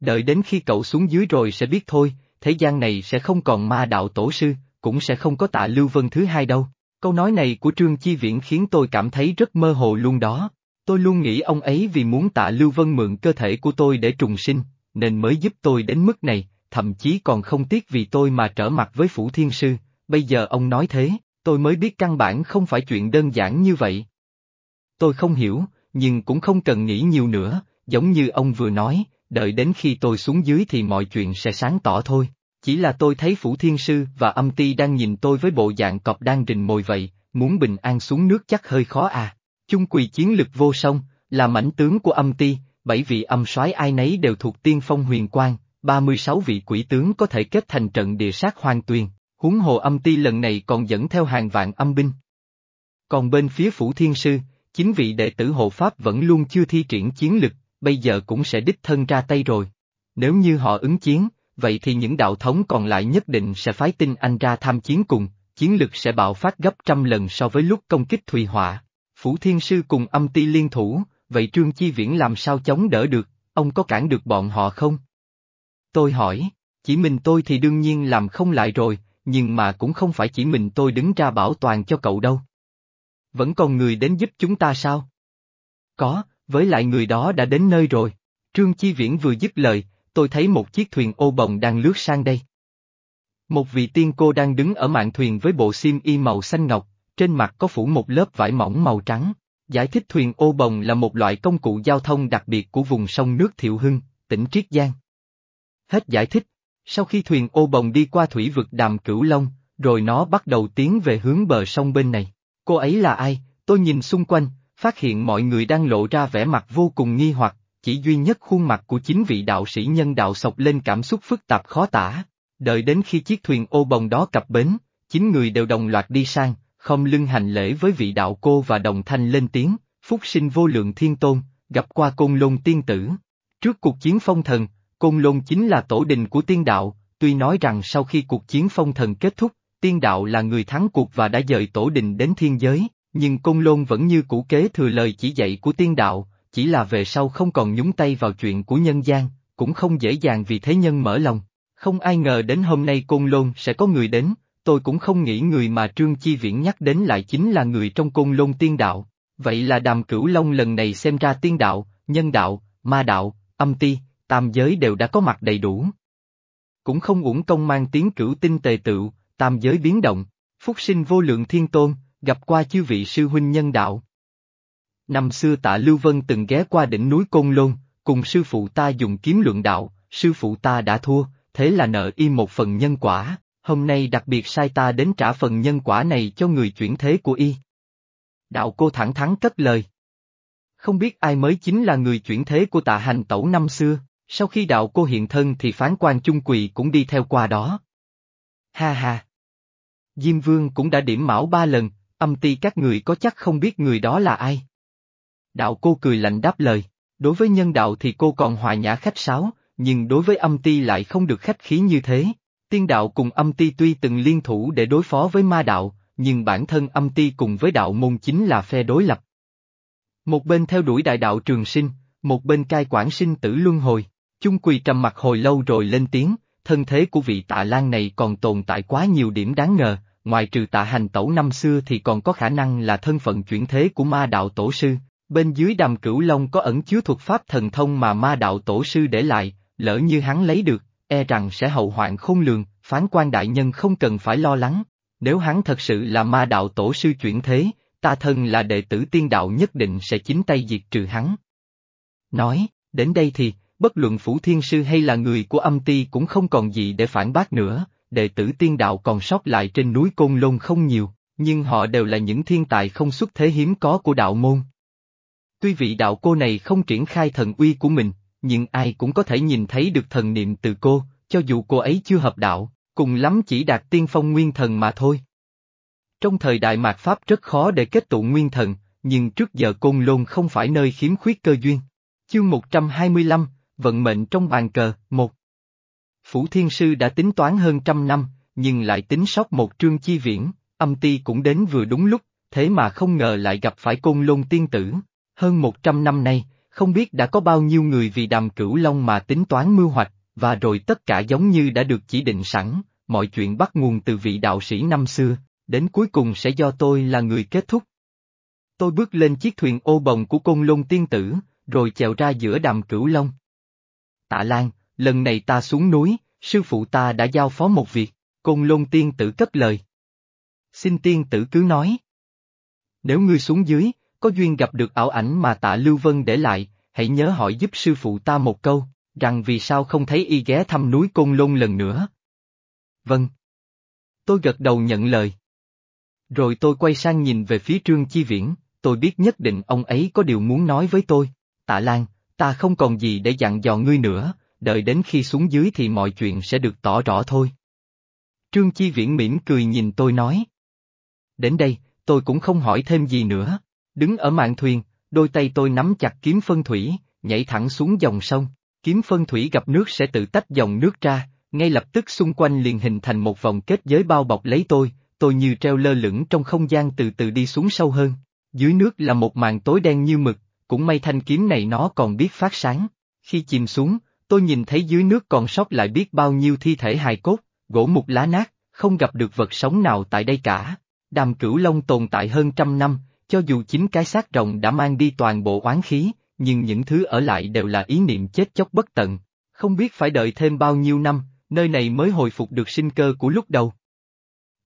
Đợi đến khi cậu xuống dưới rồi sẽ biết thôi, thế gian này sẽ không còn ma đạo tổ sư, cũng sẽ không có tạ Lưu Vân thứ hai đâu. Câu nói này của Trương Chi Viễn khiến tôi cảm thấy rất mơ hồ luôn đó. Tôi luôn nghĩ ông ấy vì muốn tạ Lưu Vân mượn cơ thể của tôi để trùng sinh, nên mới giúp tôi đến mức này, thậm chí còn không tiếc vì tôi mà trở mặt với Phủ Thiên Sư, bây giờ ông nói thế, tôi mới biết căn bản không phải chuyện đơn giản như vậy. Tôi không hiểu, nhưng cũng không cần nghĩ nhiều nữa, giống như ông vừa nói, đợi đến khi tôi xuống dưới thì mọi chuyện sẽ sáng tỏ thôi. Chỉ là tôi thấy Phủ Thiên Sư và âm ti đang nhìn tôi với bộ dạng cọp đang rình mồi vậy, muốn bình an xuống nước chắc hơi khó à. Chung quỳ chiến lực vô song, là mảnh tướng của âm ti, bảy vị âm soái ai nấy đều thuộc tiên phong huyền quang, 36 vị quỷ tướng có thể kết thành trận địa sát hoang tuyền, huống hồ âm ti lần này còn dẫn theo hàng vạn âm binh. Còn bên phía Phủ Thiên Sư, chính vị đệ tử hộ Pháp vẫn luôn chưa thi triển chiến lực, bây giờ cũng sẽ đích thân ra tay rồi. Nếu như họ ứng chiến, vậy thì những đạo thống còn lại nhất định sẽ phái tinh anh ra tham chiến cùng, chiến lực sẽ bạo phát gấp trăm lần so với lúc công kích Thùy Họa. Phủ Thiên Sư cùng âm ti liên thủ, vậy Trương Chi Viễn làm sao chống đỡ được, ông có cản được bọn họ không? Tôi hỏi, chỉ mình tôi thì đương nhiên làm không lại rồi, nhưng mà cũng không phải chỉ mình tôi đứng ra bảo toàn cho cậu đâu. Vẫn còn người đến giúp chúng ta sao? Có, với lại người đó đã đến nơi rồi. Trương Chi Viễn vừa dứt lời, tôi thấy một chiếc thuyền ô bồng đang lướt sang đây. Một vị tiên cô đang đứng ở mạn thuyền với bộ xiêm y màu xanh ngọc, trên mặt có phủ một lớp vải mỏng màu trắng. Giải thích thuyền ô bồng là một loại công cụ giao thông đặc biệt của vùng sông nước Thiệu Hưng, tỉnh Triết Giang. Hết giải thích, sau khi thuyền ô bồng đi qua thủy vực đàm Cửu Long, rồi nó bắt đầu tiến về hướng bờ sông bên này. Cô ấy là ai? Tôi nhìn xung quanh, phát hiện mọi người đang lộ ra vẻ mặt vô cùng nghi hoặc, chỉ duy nhất khuôn mặt của chính vị đạo sĩ nhân đạo sọc lên cảm xúc phức tạp khó tả. Đợi đến khi chiếc thuyền ô bồng đó cập bến, chín người đều đồng loạt đi sang, không lưng hành lễ với vị đạo cô và đồng thanh lên tiếng, phúc sinh vô lượng thiên tôn, gặp qua côn lôn tiên tử. Trước cuộc chiến phong thần, côn lôn chính là tổ đình của tiên đạo, tuy nói rằng sau khi cuộc chiến phong thần kết thúc, tiên đạo là người thắng cuộc và đã dời tổ đình đến thiên giới, nhưng côn lôn vẫn như cũ kế thừa lời chỉ dạy của tiên đạo, chỉ là về sau không còn nhúng tay vào chuyện của nhân gian, cũng không dễ dàng vì thế nhân mở lòng. Không ai ngờ đến hôm nay côn lôn sẽ có người đến, tôi cũng không nghĩ người mà Trương Chi Viễn nhắc đến lại chính là người trong côn lôn tiên đạo. Vậy là đàm cửu long lần này xem ra tiên đạo, nhân đạo, ma đạo, âm ti, tam giới đều đã có mặt đầy đủ. Cũng không uổng công mang tiếng cửu tinh tề tựu, tam giới biến động, phúc sinh vô lượng thiên tôn, gặp qua chư vị sư huynh nhân đạo. Năm xưa tạ Lưu Vân từng ghé qua đỉnh núi Côn Lôn, cùng sư phụ ta dùng kiếm luận đạo, sư phụ ta đã thua, thế là nợ y một phần nhân quả, hôm nay đặc biệt sai ta đến trả phần nhân quả này cho người chuyển thế của y. Đạo cô thẳng thắn cất lời. không biết ai mới chính là người chuyển thế của tạ hành tẩu năm xưa, sau khi đạo cô hiện thân thì phán quan chung quỳ cũng đi theo qua đó. Ha ha! Diêm Vương cũng đã điểm mão ba lần, âm ti các người có chắc không biết người đó là ai. Đạo cô cười lạnh đáp lời, đối với nhân đạo thì cô còn hòa nhã khách sáo, nhưng đối với âm ti lại không được khách khí như thế. Tiên đạo cùng âm ti tuy từng liên thủ để đối phó với ma đạo, nhưng bản thân âm ti cùng với đạo môn chính là phe đối lập. Một bên theo đuổi đại đạo trường sinh, một bên cai quản sinh tử luân hồi, chung quỳ trầm mặt hồi lâu rồi lên tiếng, thân thế của vị tạ lan này còn tồn tại quá nhiều điểm đáng ngờ, ngoài trừ tạ hành tẩu năm xưa thì còn có khả năng là thân phận chuyển thế của ma đạo tổ sư, bên dưới đàm cửu long có ẩn chứa thuật pháp thần thông mà ma đạo tổ sư để lại, lỡ như hắn lấy được, e rằng sẽ hậu hoạn khôn lường, phán quan đại nhân không cần phải lo lắng, nếu hắn thật sự là ma đạo tổ sư chuyển thế, ta thân là đệ tử tiên đạo nhất định sẽ chính tay diệt trừ hắn. Nói, đến đây thì, bất luận Phủ Thiên Sư hay là người của âm ti cũng không còn gì để phản bác nữa, đệ tử tiên đạo còn sót lại trên núi Côn Lôn không nhiều, nhưng họ đều là những thiên tài không xuất thế hiếm có của đạo môn. Tuy vị đạo cô này không triển khai thần uy của mình, nhưng ai cũng có thể nhìn thấy được thần niệm từ cô, cho dù cô ấy chưa hợp đạo, cùng lắm chỉ đạt tiên phong nguyên thần mà thôi. Trong thời đại mạt Pháp rất khó để kết tụ nguyên thần, nhưng trước giờ Côn Lôn không phải nơi khiếm khuyết cơ duyên. Chương 125, Vận mệnh trong bàn cờ, một Phủ Thiên Sư đã tính toán hơn trăm năm, nhưng lại tính sót một trương chi viễn, âm ti cũng đến vừa đúng lúc, thế mà không ngờ lại gặp phải Côn Lôn tiên tử. Hơn một trăm năm nay, không biết đã có bao nhiêu người vì đàm cửu long mà tính toán mưu hoạch, và rồi tất cả giống như đã được chỉ định sẵn, mọi chuyện bắt nguồn từ vị đạo sĩ năm xưa, đến cuối cùng sẽ do tôi là người kết thúc. Tôi bước lên chiếc thuyền ô bồng của côn lôn tiên tử, rồi chèo ra giữa đàm cửu long. Tạ Lan, lần này ta xuống núi, sư phụ ta đã giao phó một việc, côn lôn tiên tử cất lời. Xin tiên tử cứ nói. Nếu ngươi xuống dưới, có duyên gặp được ảo ảnh mà tạ Lưu Vân để lại, hãy nhớ hỏi giúp sư phụ ta một câu, rằng vì sao không thấy y ghé thăm núi Côn Lôn lần nữa. Vâng. Tôi gật đầu nhận lời. Rồi tôi quay sang nhìn về phía Trương Chi Viễn, tôi biết nhất định ông ấy có điều muốn nói với tôi. Tạ Lan, ta không còn gì để dặn dò ngươi nữa, đợi đến khi xuống dưới thì mọi chuyện sẽ được tỏ rõ thôi. Trương Chi Viễn mỉm cười nhìn tôi nói. Đến đây, tôi cũng không hỏi thêm gì nữa. Đứng ở mạn thuyền, đôi tay tôi nắm chặt kiếm phân thủy, nhảy thẳng xuống dòng sông. Kiếm phân thủy gặp nước sẽ tự tách dòng nước ra, ngay lập tức xung quanh liền hình thành một vòng kết giới bao bọc lấy tôi, tôi như treo lơ lửng trong không gian từ từ đi xuống sâu hơn. Dưới nước là một màn tối đen như mực, cũng may thanh kiếm này nó còn biết phát sáng. Khi chìm xuống, tôi nhìn thấy dưới nước còn sót lại biết bao nhiêu thi thể hài cốt, gỗ mục lá nát, không gặp được vật sống nào tại đây cả. Đàm cửu long tồn tại hơn trăm năm, cho dù chính cái xác rồng đã mang đi toàn bộ oán khí, nhưng những thứ ở lại đều là ý niệm chết chóc bất tận. Không biết phải đợi thêm bao nhiêu năm, nơi này mới hồi phục được sinh cơ của lúc đầu.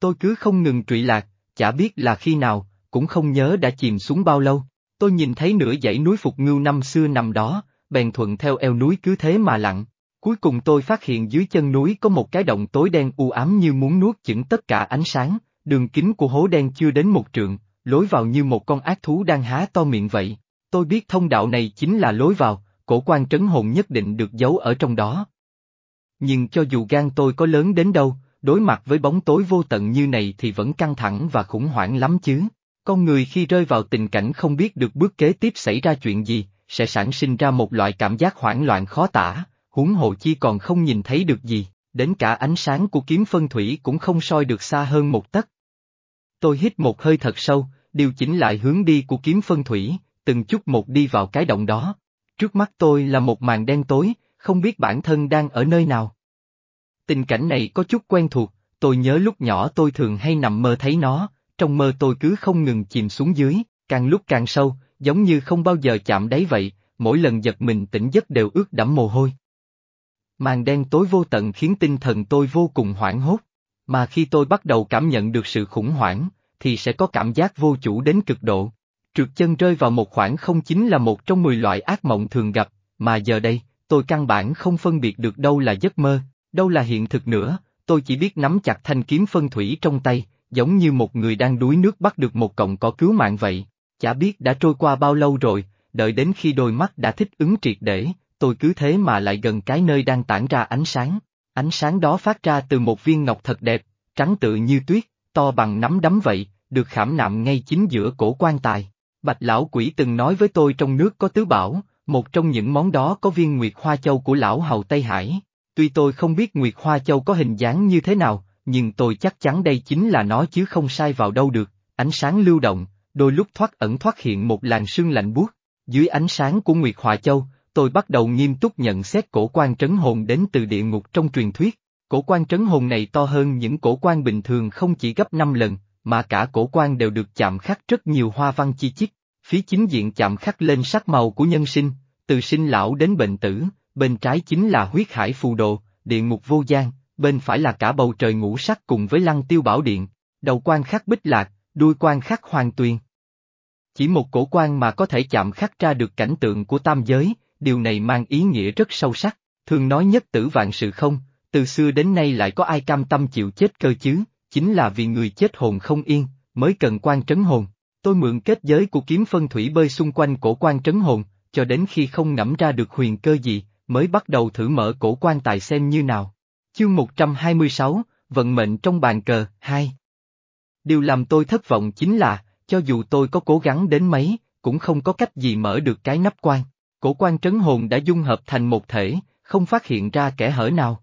Tôi cứ không ngừng trụy lạc, chả biết là khi nào, cũng không nhớ đã chìm xuống bao lâu. Tôi nhìn thấy nửa dãy núi Phục Ngưu năm xưa nằm đó, bèn thuận theo eo núi cứ thế mà lặng. Cuối cùng tôi phát hiện dưới chân núi có một cái động tối đen u ám như muốn nuốt chửng tất cả ánh sáng, đường kính của hố đen chưa đến một trượng, lối vào như một con ác thú đang há to miệng vậy. Tôi biết thông đạo này chính là lối vào, cổ quan trấn hồn nhất định được giấu ở trong đó. Nhưng cho dù gan tôi có lớn đến đâu, đối mặt với bóng tối vô tận như này thì vẫn căng thẳng và khủng hoảng lắm chứ. Con người khi rơi vào tình cảnh không biết được bước kế tiếp xảy ra chuyện gì, sẽ sản sinh ra một loại cảm giác hoảng loạn khó tả, huống hồ chi còn không nhìn thấy được gì, đến cả ánh sáng của kiếm phân thủy cũng không soi được xa hơn một tấc. Tôi hít một hơi thật sâu, điều chỉnh lại hướng đi của kiếm phân thủy, từng chút một đi vào cái động đó. Trước mắt tôi là một màn đen tối, không biết bản thân đang ở nơi nào. Tình cảnh này có chút quen thuộc, tôi nhớ lúc nhỏ tôi thường hay nằm mơ thấy nó, trong mơ tôi cứ không ngừng chìm xuống dưới, càng lúc càng sâu, giống như không bao giờ chạm đáy vậy, mỗi lần giật mình tỉnh giấc đều ướt đẫm mồ hôi. Màn đen tối vô tận khiến tinh thần tôi vô cùng hoảng hốt, mà khi tôi bắt đầu cảm nhận được sự khủng hoảng, thì sẽ có cảm giác vô chủ đến cực độ. Trượt chân rơi vào một khoảng không chính là một trong 10 loại ác mộng thường gặp, mà giờ đây, tôi căn bản không phân biệt được đâu là giấc mơ, đâu là hiện thực nữa, tôi chỉ biết nắm chặt thanh kiếm phân thủy trong tay, giống như một người đang đuối nước bắt được một cọng cỏ cứu mạng vậy. Chả biết đã trôi qua bao lâu rồi, đợi đến khi đôi mắt đã thích ứng triệt để, tôi cứ thế mà lại gần cái nơi đang tản ra ánh sáng. Ánh sáng đó phát ra từ một viên ngọc thật đẹp, trắng tự như tuyết, to bằng nắm đấm vậy, được khảm nạm ngay chính giữa cổ quan tài. Bạch lão quỷ từng nói với tôi trong nước có tứ bảo, một trong những món đó có viên nguyệt hoa châu của lão hầu Tây Hải. Tuy tôi không biết nguyệt hoa châu có hình dáng như thế nào, nhưng tôi chắc chắn đây chính là nó chứ không sai vào đâu được, ánh sáng lưu động, đôi lúc thoát ẩn thoát hiện một làn sương lạnh buốt. Dưới ánh sáng của Nguyệt Hoa Châu, tôi bắt đầu nghiêm túc nhận xét cổ quan trấn hồn đến từ địa ngục trong truyền thuyết. Cổ quan trấn hồn này to hơn những cổ quan bình thường không chỉ gấp 5 lần, mà cả cổ quan đều được chạm khắc rất nhiều hoa văn chi chít. Phía chính diện chạm khắc lên sắc màu của nhân sinh, từ sinh lão đến bệnh tử, bên trái chính là huyết hải phù đồ, địa ngục vô gian, bên phải là cả bầu trời ngũ sắc cùng với lăng tiêu bảo điện, đầu quan khắc bích lạc, đuôi quan khắc hoàng tuyền. Chỉ một cổ quan mà có thể chạm khắc ra được cảnh tượng của tam giới, điều này mang ý nghĩa rất sâu sắc, thường nói nhất tử vạn sự không, từ xưa đến nay lại có ai cam tâm chịu chết cơ chứ, chính là vì người chết hồn không yên, mới cần quan trấn hồn. Tôi mượn kết giới của kiếm phân thủy bơi xung quanh cổ quan trấn hồn, cho đến khi không ngẫm ra được huyền cơ gì, mới bắt đầu thử mở cổ quan tài xem như nào. Chương 126, Vận mệnh trong bàn cờ, 2 Điều làm tôi thất vọng chính là, cho dù tôi có cố gắng đến mấy, cũng không có cách gì mở được cái nắp quan. Cổ quan trấn hồn đã dung hợp thành một thể, không phát hiện ra kẻ hở nào.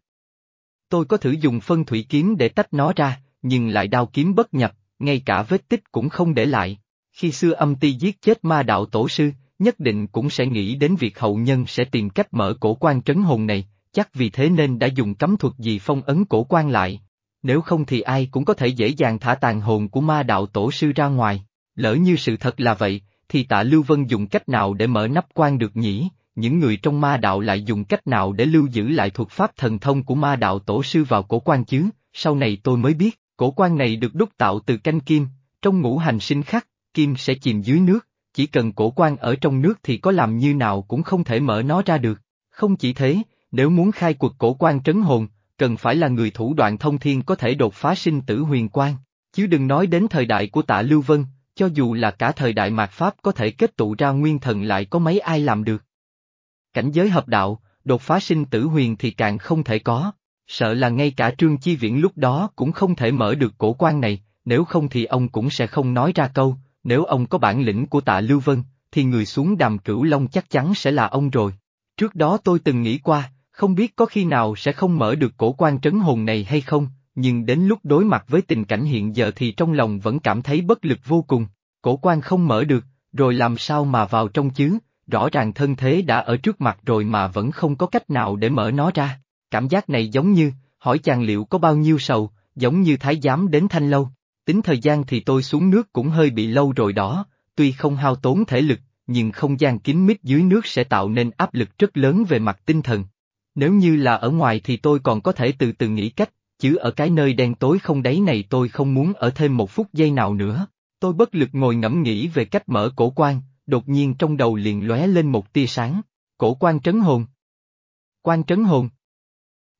Tôi có thử dùng phân thủy kiếm để tách nó ra, nhưng lại đao kiếm bất nhập, ngay cả vết tích cũng không để lại. Khi xưa âm ti giết chết ma đạo tổ sư, nhất định cũng sẽ nghĩ đến việc hậu nhân sẽ tìm cách mở cổ quan trấn hồn này, chắc vì thế nên đã dùng cấm thuật gì phong ấn cổ quan lại. Nếu không thì ai cũng có thể dễ dàng thả tàn hồn của ma đạo tổ sư ra ngoài. Lỡ như sự thật là vậy, thì tạ Lưu Vân dùng cách nào để mở nắp quan được nhỉ? Những người trong ma đạo lại dùng cách nào để lưu giữ lại thuật pháp thần thông của ma đạo tổ sư vào cổ quan chứ? Sau này tôi mới biết, cổ quan này được đúc tạo từ canh kim, trong ngũ hành sinh khắc, kim sẽ chìm dưới nước, chỉ cần cổ quan ở trong nước thì có làm như nào cũng không thể mở nó ra được. Không chỉ thế, nếu muốn khai cuộc cổ quan trấn hồn, cần phải là người thủ đoạn thông thiên có thể đột phá sinh tử huyền quan, chứ đừng nói đến thời đại của tạ Lưu Vân, cho dù là cả thời đại mạt Pháp có thể kết tụ ra nguyên thần lại có mấy ai làm được. Cảnh giới hợp đạo, đột phá sinh tử huyền thì càng không thể có, sợ là ngay cả Trương Chi Viễn lúc đó cũng không thể mở được cổ quan này, nếu không thì ông cũng sẽ không nói ra câu, nếu ông có bản lĩnh của tạ Lưu Vân, thì người xuống đàm cửu long chắc chắn sẽ là ông rồi. Trước đó tôi từng nghĩ qua, không biết có khi nào sẽ không mở được cổ quan trấn hồn này hay không, nhưng đến lúc đối mặt với tình cảnh hiện giờ thì trong lòng vẫn cảm thấy bất lực vô cùng. Cổ quan không mở được, rồi làm sao mà vào trong chứ, rõ ràng thân thế đã ở trước mặt rồi mà vẫn không có cách nào để mở nó ra. Cảm giác này giống như, hỏi chàng liệu có bao nhiêu sầu, giống như thái giám đến thanh lâu. Tính thời gian thì tôi xuống nước cũng hơi bị lâu rồi đó, tuy không hao tốn thể lực, nhưng không gian kín mít dưới nước sẽ tạo nên áp lực rất lớn về mặt tinh thần. Nếu như là ở ngoài thì tôi còn có thể từ từ nghĩ cách, chứ ở cái nơi đen tối không đáy này tôi không muốn ở thêm một phút giây nào nữa. Tôi bất lực ngồi ngẫm nghĩ về cách mở cổ quan, đột nhiên trong đầu liền lóe lên một tia sáng. Cổ quan trấn hồn. Quan trấn hồn.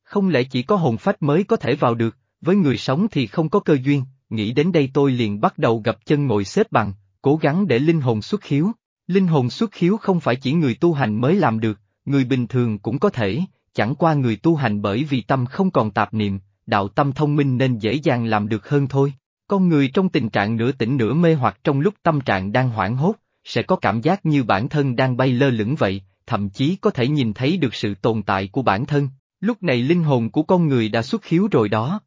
Không lẽ chỉ có hồn phách mới có thể vào được, với người sống thì không có cơ duyên, nghĩ đến đây tôi liền bắt đầu gặp chân ngồi xếp bằng, cố gắng để linh hồn xuất khiếu. Linh hồn xuất khiếu không phải chỉ người tu hành mới làm được, người bình thường cũng có thể, chẳng qua người tu hành bởi vì tâm không còn tạp niệm, đạo tâm thông minh nên dễ dàng làm được hơn thôi. Con người trong tình trạng nửa tỉnh nửa mê hoặc trong lúc tâm trạng đang hoảng hốt, sẽ có cảm giác như bản thân đang bay lơ lửng vậy, thậm chí có thể nhìn thấy được sự tồn tại của bản thân, lúc này linh hồn của con người đã xuất khiếu rồi đó.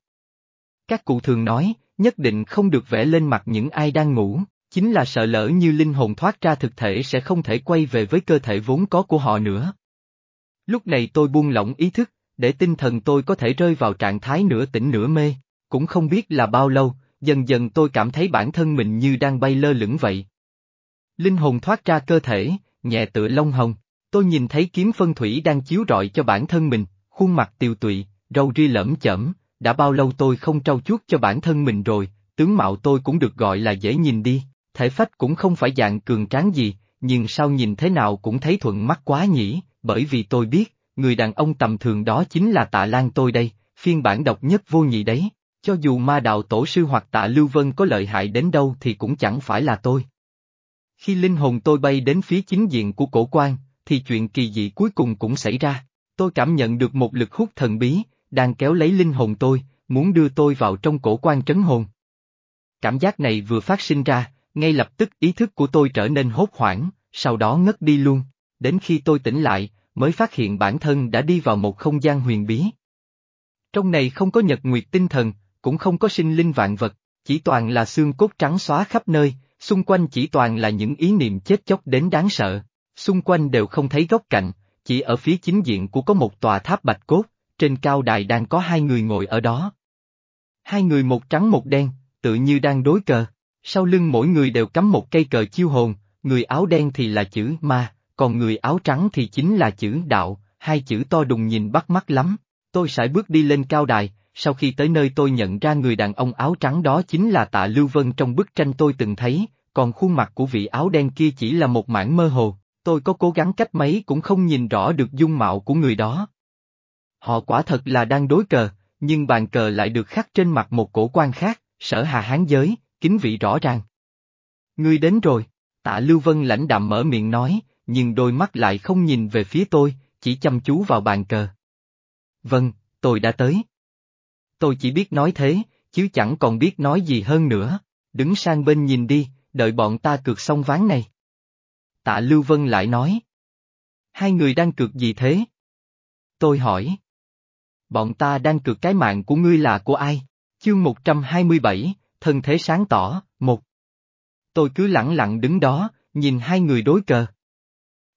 Các cụ thường nói, nhất định không được vẽ lên mặt những ai đang ngủ, chính là sợ lỡ như linh hồn thoát ra thực thể sẽ không thể quay về với cơ thể vốn có của họ nữa. Lúc này tôi buông lỏng ý thức, để tinh thần tôi có thể rơi vào trạng thái nửa tỉnh nửa mê, cũng không biết là bao lâu, dần dần tôi cảm thấy bản thân mình như đang bay lơ lửng vậy. Linh hồn thoát ra cơ thể, nhẹ tựa lông hồng, tôi nhìn thấy kiếm phân thủy đang chiếu rọi cho bản thân mình, khuôn mặt tiều tụy, râu ri lẫm chẩm, đã bao lâu tôi không trau chuốt cho bản thân mình rồi, tướng mạo tôi cũng được gọi là dễ nhìn đi, thể phách cũng không phải dạng cường tráng gì, nhưng sao nhìn thế nào cũng thấy thuận mắt quá nhỉ, bởi vì tôi biết, người đàn ông tầm thường đó chính là tạ lan tôi đây, phiên bản độc nhất vô nhị đấy. Cho dù ma đạo tổ sư hoặc tạ Lưu Vân có lợi hại đến đâu thì cũng chẳng phải là tôi. Khi linh hồn tôi bay đến phía chính diện của cổ quan, thì chuyện kỳ dị cuối cùng cũng xảy ra. Tôi cảm nhận được một lực hút thần bí, đang kéo lấy linh hồn tôi, muốn đưa tôi vào trong cổ quan trấn hồn. Cảm giác này vừa phát sinh ra, ngay lập tức ý thức của tôi trở nên hốt hoảng, sau đó ngất đi luôn. Đến khi tôi tỉnh lại, mới phát hiện bản thân đã đi vào một không gian huyền bí. Trong này không có nhật nguyệt tinh thần, cũng không có sinh linh vạn vật, chỉ toàn là xương cốt trắng xóa khắp nơi, xung quanh chỉ toàn là những ý niệm chết chóc đến đáng sợ. Xung quanh đều không thấy góc cạnh, chỉ ở phía chính diện của có một tòa tháp bạch cốt, trên cao đài đang có hai người ngồi ở đó. Hai người một trắng một đen, tự như đang đối cờ, sau lưng mỗi người đều cắm một cây cờ chiêu hồn, người áo đen thì là chữ ma, còn người áo trắng thì chính là chữ đạo, hai chữ to đùng nhìn bắt mắt lắm. Tôi sải bước đi lên cao đài, sau khi tới nơi tôi nhận ra người đàn ông áo trắng đó chính là tạ Lưu Vân trong bức tranh tôi từng thấy, còn khuôn mặt của vị áo đen kia chỉ là một mảng mơ hồ, tôi có cố gắng cách mấy cũng không nhìn rõ được dung mạo của người đó. Họ quả thật là đang đối cờ, nhưng bàn cờ lại được khắc trên mặt một cổ quan khác, sở hà hán giới, kính vị rõ ràng. Ngươi đến rồi, tạ Lưu Vân lãnh đạm mở miệng nói, nhưng đôi mắt lại không nhìn về phía tôi, chỉ chăm chú vào bàn cờ. Vâng, tôi đã tới. Tôi chỉ biết nói thế, chứ chẳng còn biết nói gì hơn nữa, đứng sang bên nhìn đi, đợi bọn ta cược xong ván này. Tạ Lưu Vân lại nói. Hai người đang cược gì thế? Tôi hỏi. Bọn ta đang cược cái mạng của ngươi là của ai? Chương 127, thân thế sáng tỏ, một. Tôi cứ lặng lặng đứng đó, nhìn hai người đối cờ.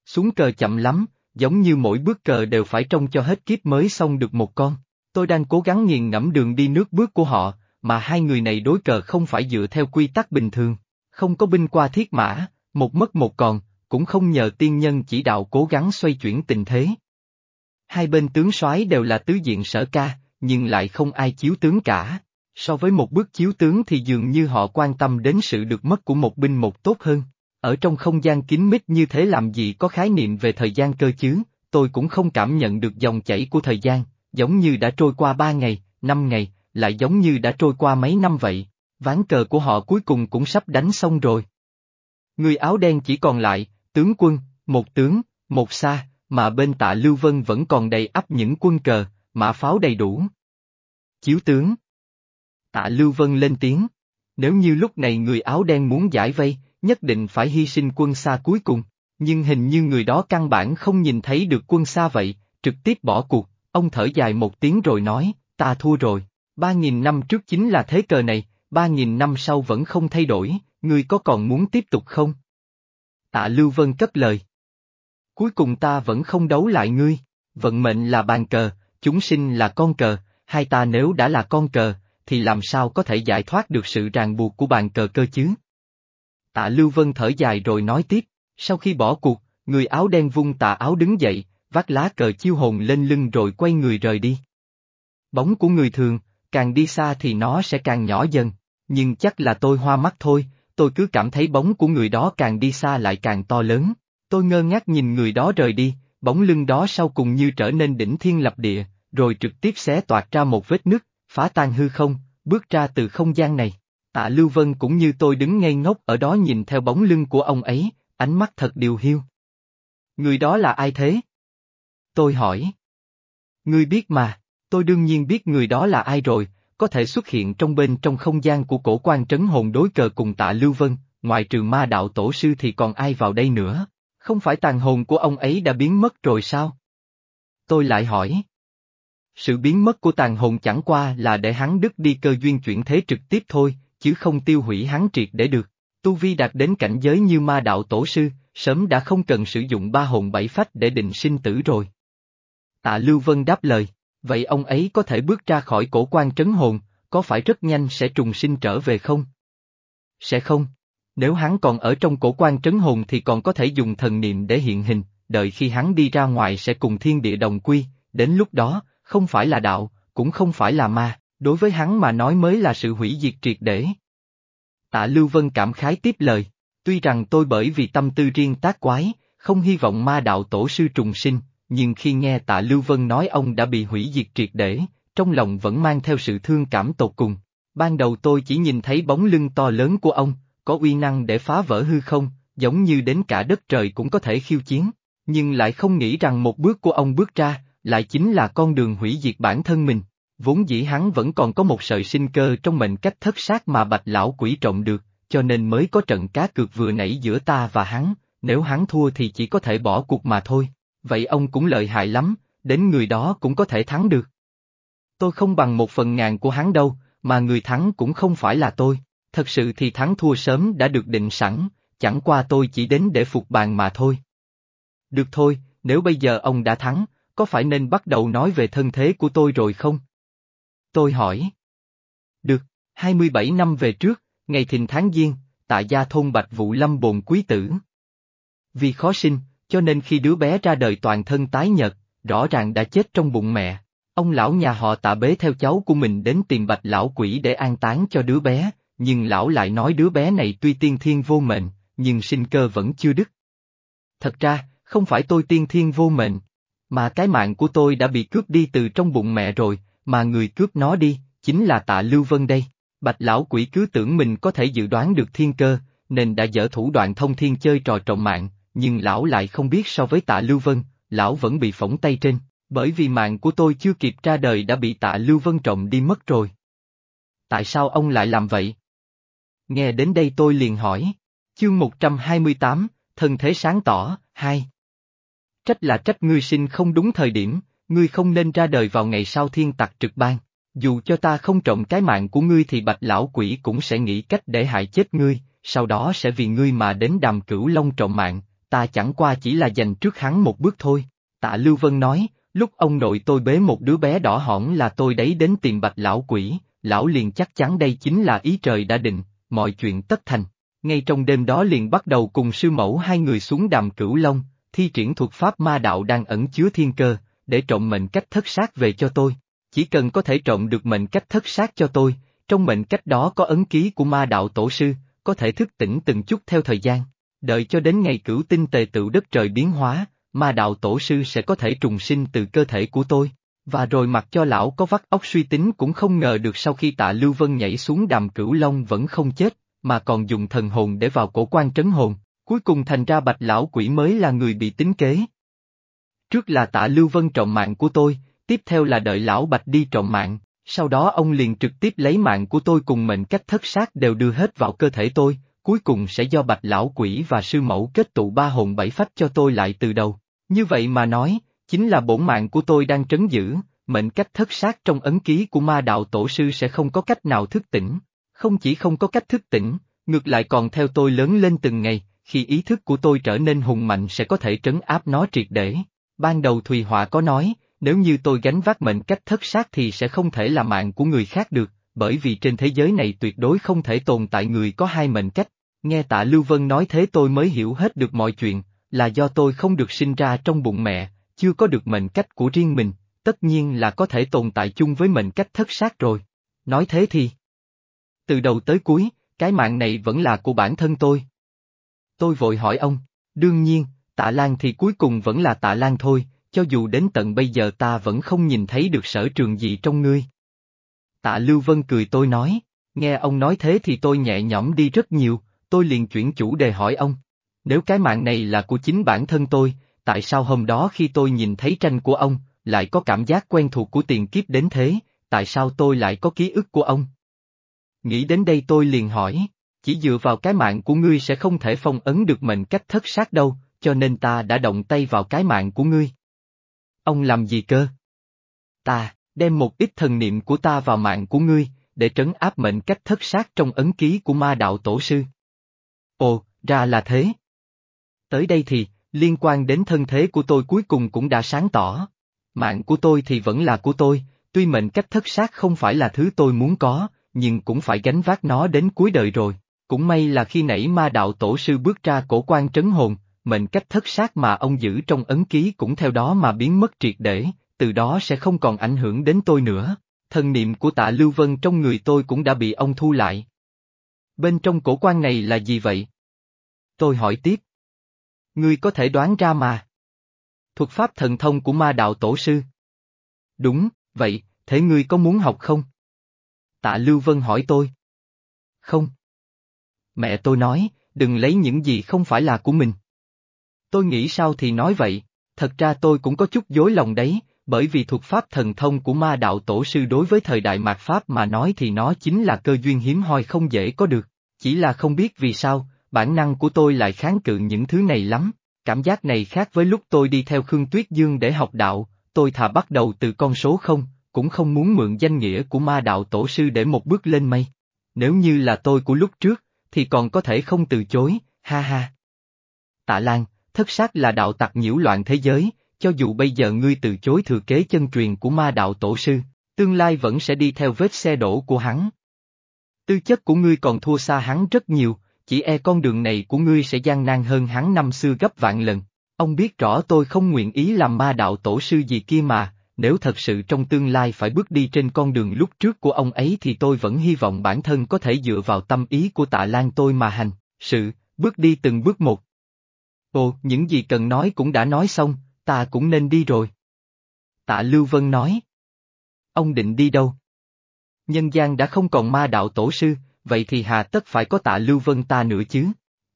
Xuống cờ chậm lắm, giống như mỗi bước cờ đều phải trông cho hết kiếp mới xong được một con. Tôi đang cố gắng nghiền ngẫm đường đi nước bước của họ, mà hai người này đối cờ không phải dựa theo quy tắc bình thường, không có binh qua thiết mã, một mất một còn, cũng không nhờ tiên nhân chỉ đạo cố gắng xoay chuyển tình thế. Hai bên tướng soái đều là tứ diện sở ca, nhưng lại không ai chiếu tướng cả. So với một bước chiếu tướng thì dường như họ quan tâm đến sự được mất của một binh một tốt hơn. Ở trong không gian kín mít như thế làm gì có khái niệm về thời gian cơ chứ, tôi cũng không cảm nhận được dòng chảy của thời gian, giống như đã trôi qua ba ngày, năm ngày, lại giống như đã trôi qua mấy năm vậy. Ván cờ của họ cuối cùng cũng sắp đánh xong rồi. Người áo đen chỉ còn lại, tướng quân, một tướng, một xa, mà bên tạ Lưu Vân vẫn còn đầy ắp những quân cờ, mã pháo đầy đủ. Chiếu tướng. Tạ Lưu Vân lên tiếng. Nếu như lúc này người áo đen muốn giải vây, nhất định phải hy sinh quân xa cuối cùng, nhưng hình như người đó căn bản không nhìn thấy được quân xa vậy, trực tiếp bỏ cuộc, ông thở dài một tiếng rồi nói, ta thua rồi, ba nghìn năm trước chính là thế cờ này, ba nghìn năm sau vẫn không thay đổi, ngươi có còn muốn tiếp tục không? Tạ Lưu Vân cất lời. Cuối cùng ta vẫn không đấu lại ngươi, vận mệnh là bàn cờ, chúng sinh là con cờ, hai ta nếu đã là con cờ, thì làm sao có thể giải thoát được sự ràng buộc của bàn cờ cơ chứ? Tạ Lưu Vân thở dài rồi nói tiếp, sau khi bỏ cuộc, người áo đen vung tạ áo đứng dậy, vác lá cờ chiêu hồn lên lưng rồi quay người rời đi. Bóng của người thường, càng đi xa thì nó sẽ càng nhỏ dần, nhưng chắc là tôi hoa mắt thôi, tôi cứ cảm thấy bóng của người đó càng đi xa lại càng to lớn. Tôi ngơ ngác nhìn người đó rời đi, bóng lưng đó sau cùng như trở nên đỉnh thiên lập địa, rồi trực tiếp xé toạc ra một vết nứt, phá tan hư không, bước ra từ không gian này. Tạ Lưu Vân cũng như tôi đứng ngây ngốc ở đó nhìn theo bóng lưng của ông ấy, ánh mắt thật điều hiu. Người đó là ai thế? Tôi hỏi. Ngươi biết mà, tôi đương nhiên biết người đó là ai rồi, có thể xuất hiện trong bên trong không gian của cổ quan trấn hồn đối cờ cùng tạ Lưu Vân, ngoài trừ ma đạo tổ sư thì còn ai vào đây nữa, không phải tàn hồn của ông ấy đã biến mất rồi sao? Tôi lại hỏi. Sự biến mất của tàn hồn chẳng qua là để hắn đứt đi cơ duyên chuyển thế trực tiếp thôi, chứ không tiêu hủy hắn triệt để được. Tu Vi đạt đến cảnh giới như ma đạo tổ sư, sớm đã không cần sử dụng ba hồn bảy phách để định sinh tử rồi. Tạ Lưu Vân đáp lời, vậy ông ấy có thể bước ra khỏi cổ quan trấn hồn, có phải rất nhanh sẽ trùng sinh trở về không? Sẽ không. Nếu hắn còn ở trong cổ quan trấn hồn thì còn có thể dùng thần niệm để hiện hình, đợi khi hắn đi ra ngoài sẽ cùng thiên địa đồng quy, đến lúc đó, không phải là đạo, cũng không phải là ma, đối với hắn mà nói mới là sự hủy diệt triệt để. Tạ Lưu Vân cảm khái tiếp lời, tuy rằng tôi bởi vì tâm tư riêng tác quái, không hy vọng ma đạo tổ sư trùng sinh, nhưng khi nghe tạ Lưu Vân nói ông đã bị hủy diệt triệt để, trong lòng vẫn mang theo sự thương cảm tột cùng. Ban đầu tôi chỉ nhìn thấy bóng lưng to lớn của ông, có uy năng để phá vỡ hư không, giống như đến cả đất trời cũng có thể khiêu chiến, nhưng lại không nghĩ rằng một bước của ông bước ra, lại chính là con đường hủy diệt bản thân mình. Vốn dĩ hắn vẫn còn có một sợi sinh cơ trong mệnh cách thất sát mà bạch lão quỷ trộm được, cho nên mới có trận cá cược vừa nãy giữa ta và hắn, nếu hắn thua thì chỉ có thể bỏ cuộc mà thôi. Vậy ông cũng lợi hại lắm, đến người đó cũng có thể thắng được. Tôi không bằng một phần ngàn của hắn đâu, mà người thắng cũng không phải là tôi. Thật sự thì thắng thua sớm đã được định sẵn, chẳng qua tôi chỉ đến để phục bàn mà thôi. Được thôi, nếu bây giờ ông đã thắng, có phải nên bắt đầu nói về thân thế của tôi rồi không? Tôi hỏi. Được, 27 năm về trước, ngày thìn tháng giêng, tại gia thôn Bạch Vũ Lâm bồn quý tử. Vì khó sinh, cho nên khi đứa bé ra đời toàn thân tái nhợt, rõ ràng đã chết trong bụng mẹ. Ông lão nhà họ tạ bế theo cháu của mình đến tìm bạch lão quỷ để an táng cho đứa bé, nhưng lão lại nói đứa bé này tuy tiên thiên vô mệnh, nhưng sinh cơ vẫn chưa đứt. Thật ra, không phải tôi tiên thiên vô mệnh, mà cái mạng của tôi đã bị cướp đi từ trong bụng mẹ rồi, mà người cướp nó đi, chính là tạ Lưu Vân đây. Bạch lão quỷ cứ tưởng mình có thể dự đoán được thiên cơ, nên đã dở thủ đoạn thông thiên chơi trò trọng mạng, nhưng lão lại không biết so với tạ Lưu Vân, lão vẫn bị phỏng tay trên, bởi vì mạng của tôi chưa kịp ra đời đã bị tạ Lưu Vân trộm đi mất rồi. Tại sao ông lại làm vậy? Nghe đến đây tôi liền hỏi. Chương 128, thân thế sáng tỏ, hai. Trách là trách ngươi sinh không đúng thời điểm, ngươi không nên ra đời vào ngày sau thiên tặc trực ban. Dù cho ta không trộm cái mạng của ngươi thì bạch lão quỷ cũng sẽ nghĩ cách để hại chết ngươi, sau đó sẽ vì ngươi mà đến đàm cửu long trộm mạng, ta chẳng qua chỉ là dành trước hắn một bước thôi. Tạ Lưu Vân nói, lúc ông nội tôi bế một đứa bé đỏ hỏn là tôi đấy đến tìm bạch lão quỷ, lão liền chắc chắn đây chính là ý trời đã định, mọi chuyện tất thành. Ngay trong đêm đó liền bắt đầu cùng sư mẫu hai người xuống đàm cửu long, thi triển thuật pháp ma đạo đang ẩn chứa thiên cơ, để trộm mệnh cách thất sát về cho tôi. Chỉ cần có thể trộm được mệnh cách thất sát cho tôi, trong mệnh cách đó có ấn ký của ma đạo tổ sư, có thể thức tỉnh từng chút theo thời gian. Đợi cho đến ngày cửu tinh tề tựu đất trời biến hóa, ma đạo tổ sư sẽ có thể trùng sinh từ cơ thể của tôi. Và rồi mặc cho lão có vắt óc suy tính cũng không ngờ được sau khi tạ Lưu Vân nhảy xuống đàm cửu long vẫn không chết, mà còn dùng thần hồn để vào cổ quan trấn hồn, cuối cùng thành ra bạch lão quỷ mới là người bị tính kế. Trước là tạ Lưu Vân trọng mạng của tôi, tiếp theo là đợi lão bạch đi trọng mạng, sau đó ông liền trực tiếp lấy mạng của tôi cùng mệnh cách thất sát đều đưa hết vào cơ thể tôi, cuối cùng sẽ do bạch lão quỷ và sư mẫu kết tụ ba hồn bảy phách cho tôi lại từ đầu. Như vậy mà nói, chính là bổn mạng của tôi đang trấn giữ, mệnh cách thất sát trong ấn ký của ma đạo tổ sư sẽ không có cách nào thức tỉnh. Không chỉ không có cách thức tỉnh, ngược lại còn theo tôi lớn lên từng ngày, khi ý thức của tôi trở nên hùng mạnh sẽ có thể trấn áp nó triệt để. Ban đầu Thùy Họa có nói, nếu như tôi gánh vác mệnh cách thất sát thì sẽ không thể là mạng của người khác được, bởi vì trên thế giới này tuyệt đối không thể tồn tại người có hai mệnh cách. Nghe tạ Lưu Vân nói thế tôi mới hiểu hết được mọi chuyện, là do tôi không được sinh ra trong bụng mẹ, chưa có được mệnh cách của riêng mình, tất nhiên là có thể tồn tại chung với mệnh cách thất sát rồi. Nói thế thì... Từ đầu tới cuối, cái mạng này vẫn là của bản thân tôi. Tôi vội hỏi ông, đương nhiên, tạ Lan thì cuối cùng vẫn là tạ Lan thôi, cho dù đến tận bây giờ ta vẫn không nhìn thấy được sở trường gì trong ngươi. Tạ Lưu Vân cười tôi nói, nghe ông nói thế thì tôi nhẹ nhõm đi rất nhiều, tôi liền chuyển chủ đề hỏi ông. Nếu cái mạng này là của chính bản thân tôi, tại sao hôm đó khi tôi nhìn thấy tranh của ông, lại có cảm giác quen thuộc của tiền kiếp đến thế, tại sao tôi lại có ký ức của ông? Nghĩ đến đây tôi liền hỏi, chỉ dựa vào cái mạng của ngươi sẽ không thể phong ấn được mệnh cách thất sát đâu, cho nên ta đã động tay vào cái mạng của ngươi. Ông làm gì cơ? Ta, đem một ít thần niệm của ta vào mạng của ngươi, để trấn áp mệnh cách thất sát trong ấn ký của ma đạo tổ sư. Ồ, ra là thế. Tới đây thì, liên quan đến thân thế của tôi cuối cùng cũng đã sáng tỏ. Mạng của tôi thì vẫn là của tôi, tuy mệnh cách thất sát không phải là thứ tôi muốn có, nhưng cũng phải gánh vác nó đến cuối đời rồi. Cũng may là khi nãy ma đạo tổ sư bước ra cổ quan trấn hồn, mệnh cách thất sát mà ông giữ trong ấn ký cũng theo đó mà biến mất triệt để, từ đó sẽ không còn ảnh hưởng đến tôi nữa. Thần niệm của tạ Lưu Vân trong người tôi cũng đã bị ông thu lại. Bên trong cổ quan này là gì vậy? Tôi hỏi tiếp. Ngươi có thể đoán ra mà. Thuật pháp thần thông của ma đạo tổ sư. Đúng, vậy, thế ngươi có muốn học không? Tạ Lưu Vân hỏi tôi. Không. Mẹ tôi nói, đừng lấy những gì không phải là của mình. Tôi nghĩ sao thì nói vậy, thật ra tôi cũng có chút dối lòng đấy, bởi vì thuật pháp thần thông của ma đạo tổ sư đối với thời đại mạt Pháp mà nói thì nó chính là cơ duyên hiếm hoi không dễ có được, chỉ là không biết vì sao, bản năng của tôi lại kháng cự những thứ này lắm, cảm giác này khác với lúc tôi đi theo Khương Tuyết Dương để học đạo, tôi thà bắt đầu từ con số không, cũng không muốn mượn danh nghĩa của ma đạo tổ sư để một bước lên mây. Nếu như là tôi của lúc trước, thì còn có thể không từ chối, ha ha. Tạ Lan, thất sát là đạo tặc nhiễu loạn thế giới, cho dù bây giờ ngươi từ chối thừa kế chân truyền của ma đạo tổ sư, tương lai vẫn sẽ đi theo vết xe đổ của hắn. Tư chất của ngươi còn thua xa hắn rất nhiều, chỉ e con đường này của ngươi sẽ gian nan hơn hắn năm xưa gấp vạn lần. Ông biết rõ tôi không nguyện ý làm ma đạo tổ sư gì kia mà, nếu thật sự trong tương lai phải bước đi trên con đường lúc trước của ông ấy thì tôi vẫn hy vọng bản thân có thể dựa vào tâm ý của tạ lan tôi mà hành, sự, bước đi từng bước một. Ồ, những gì cần nói cũng đã nói xong, ta cũng nên đi rồi. Tạ Lưu Vân nói. Ông định đi đâu? Nhân gian đã không còn ma đạo tổ sư, vậy thì hà tất phải có tạ Lưu Vân ta nữa chứ?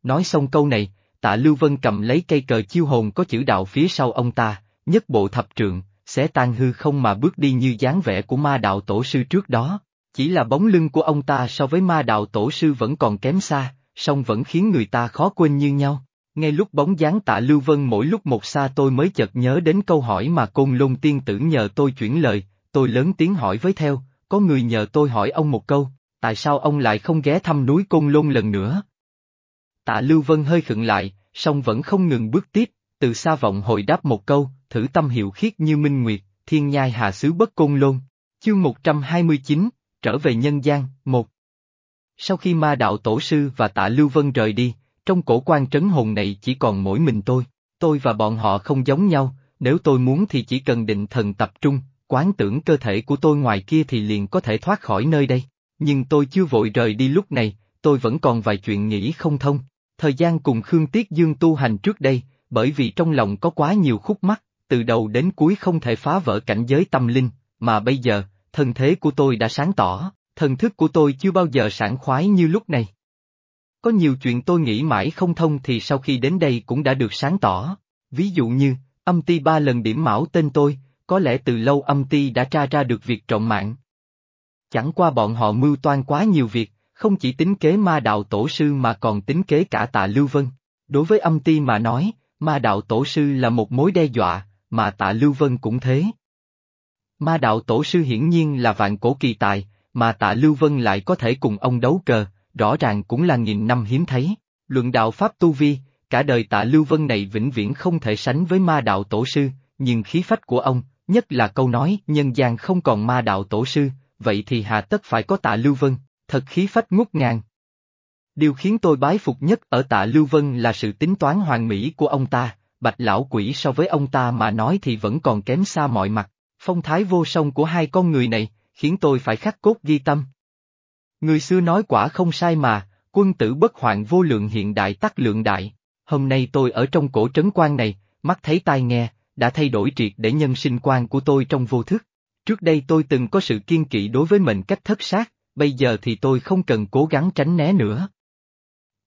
Nói xong câu này, tạ Lưu Vân cầm lấy cây cờ chiêu hồn có chữ đạo phía sau ông ta, nhất bộ thập trượng, sẽ tan hư không mà bước đi như dáng vẻ của ma đạo tổ sư trước đó. Chỉ là bóng lưng của ông ta so với ma đạo tổ sư vẫn còn kém xa, song vẫn khiến người ta khó quên như nhau. Ngay lúc bóng dáng tạ Lưu Vân mỗi lúc một xa tôi mới chợt nhớ đến câu hỏi mà côn lôn tiên tử nhờ tôi chuyển lời, tôi lớn tiếng hỏi với theo, có người nhờ tôi hỏi ông một câu, tại sao ông lại không ghé thăm núi côn lôn lần nữa? Tạ Lưu Vân hơi khựng lại, song vẫn không ngừng bước tiếp, từ xa vọng hồi đáp một câu, thử tâm hiệu khiết như minh nguyệt, thiên nhai hà xứ bất côn lôn. Chương 129, trở về nhân gian, một. Sau khi ma đạo tổ sư và tạ Lưu Vân rời đi, trong cổ quan trấn hồn này chỉ còn mỗi mình tôi, tôi và bọn họ không giống nhau, nếu tôi muốn thì chỉ cần định thần tập trung, quán tưởng cơ thể của tôi ngoài kia thì liền có thể thoát khỏi nơi đây. Nhưng tôi chưa vội rời đi lúc này, tôi vẫn còn vài chuyện nghĩ không thông. Thời gian cùng Khương Tiết Dương tu hành trước đây, bởi vì trong lòng có quá nhiều khúc mắc, từ đầu đến cuối không thể phá vỡ cảnh giới tâm linh, mà bây giờ, thân thế của tôi đã sáng tỏ, thần thức của tôi chưa bao giờ sảng khoái như lúc này. Có nhiều chuyện tôi nghĩ mãi không thông thì sau khi đến đây cũng đã được sáng tỏ, ví dụ như, âm ti ba lần điểm mão tên tôi, có lẽ từ lâu âm ti đã tra ra được việc trọng mạng. Chẳng qua bọn họ mưu toan quá nhiều việc, không chỉ tính kế ma đạo tổ sư mà còn tính kế cả tạ Lưu Vân. Đối với âm ti mà nói, ma đạo tổ sư là một mối đe dọa, mà tạ Lưu Vân cũng thế. Ma đạo tổ sư hiển nhiên là vạn cổ kỳ tài, mà tạ Lưu Vân lại có thể cùng ông đấu cờ, rõ ràng cũng là nghìn năm hiếm thấy. Luận đạo Pháp Tu Vi, cả đời tạ Lưu Vân này vĩnh viễn không thể sánh với ma đạo tổ sư, nhưng khí phách của ông, nhất là câu nói nhân gian không còn ma đạo tổ sư, vậy thì hà tất phải có tạ Lưu Vân, thật khí phách ngút ngàn. Điều khiến tôi bái phục nhất ở tạ Lưu Vân là sự tính toán hoàn mỹ của ông ta, bạch lão quỷ so với ông ta mà nói thì vẫn còn kém xa mọi mặt, phong thái vô song của hai con người này, khiến tôi phải khắc cốt ghi tâm. Người xưa nói quả không sai mà, quân tử bất hoạn vô lượng hiện đại tắc lượng đại, hôm nay tôi ở trong cổ trấn quan này, mắt thấy tai nghe, đã thay đổi triệt để nhân sinh quan của tôi trong vô thức. Trước đây tôi từng có sự kiên kỵ đối với mệnh cách thất sát, bây giờ thì tôi không cần cố gắng tránh né nữa.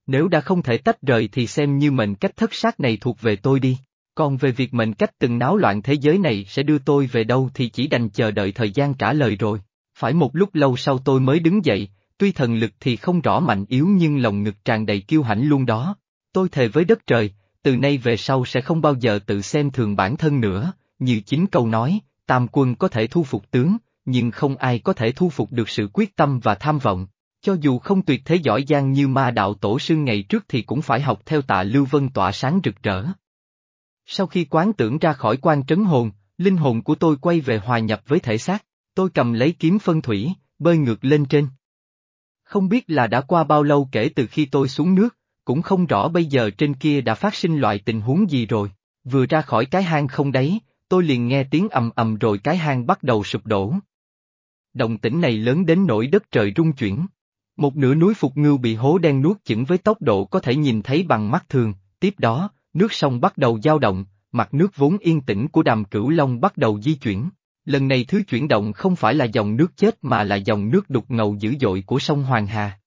Nếu đã không thể tách rời thì xem như mệnh cách thất sát này thuộc về tôi đi. Còn về việc mệnh cách từng náo loạn thế giới này sẽ đưa tôi về đâu thì chỉ đành chờ đợi thời gian trả lời rồi. Phải một lúc lâu sau tôi mới đứng dậy, tuy thần lực thì không rõ mạnh yếu nhưng lòng ngực tràn đầy kiêu hãnh luôn đó. Tôi thề với đất trời, từ nay về sau sẽ không bao giờ tự xem thường bản thân nữa, như chính câu nói, tam quân có thể thu phục tướng, nhưng không ai có thể thu phục được sự quyết tâm và tham vọng. Cho dù không tuyệt thế giỏi giang như ma đạo tổ sư ngày trước thì cũng phải học theo tạ Lưu Vân tỏa sáng rực rỡ. Sau khi quán tưởng ra khỏi quan trấn hồn, linh hồn của tôi quay về hòa nhập với thể xác, tôi cầm lấy kiếm phân thủy, bơi ngược lên trên. Không biết là đã qua bao lâu kể từ khi tôi xuống nước, cũng không rõ bây giờ trên kia đã phát sinh loại tình huống gì rồi, vừa ra khỏi cái hang không đấy, tôi liền nghe tiếng ầm ầm rồi cái hang bắt đầu sụp đổ. Động tĩnh này lớn đến nỗi đất trời rung chuyển. Một nửa núi Phục Ngưu bị hố đen nuốt chửng với tốc độ có thể nhìn thấy bằng mắt thường, tiếp đó, nước sông bắt đầu dao động, mặt nước vốn yên tĩnh của đàm cửu long bắt đầu di chuyển. Lần này thứ chuyển động không phải là dòng nước chết mà là dòng nước đục ngầu dữ dội của sông Hoàng Hà.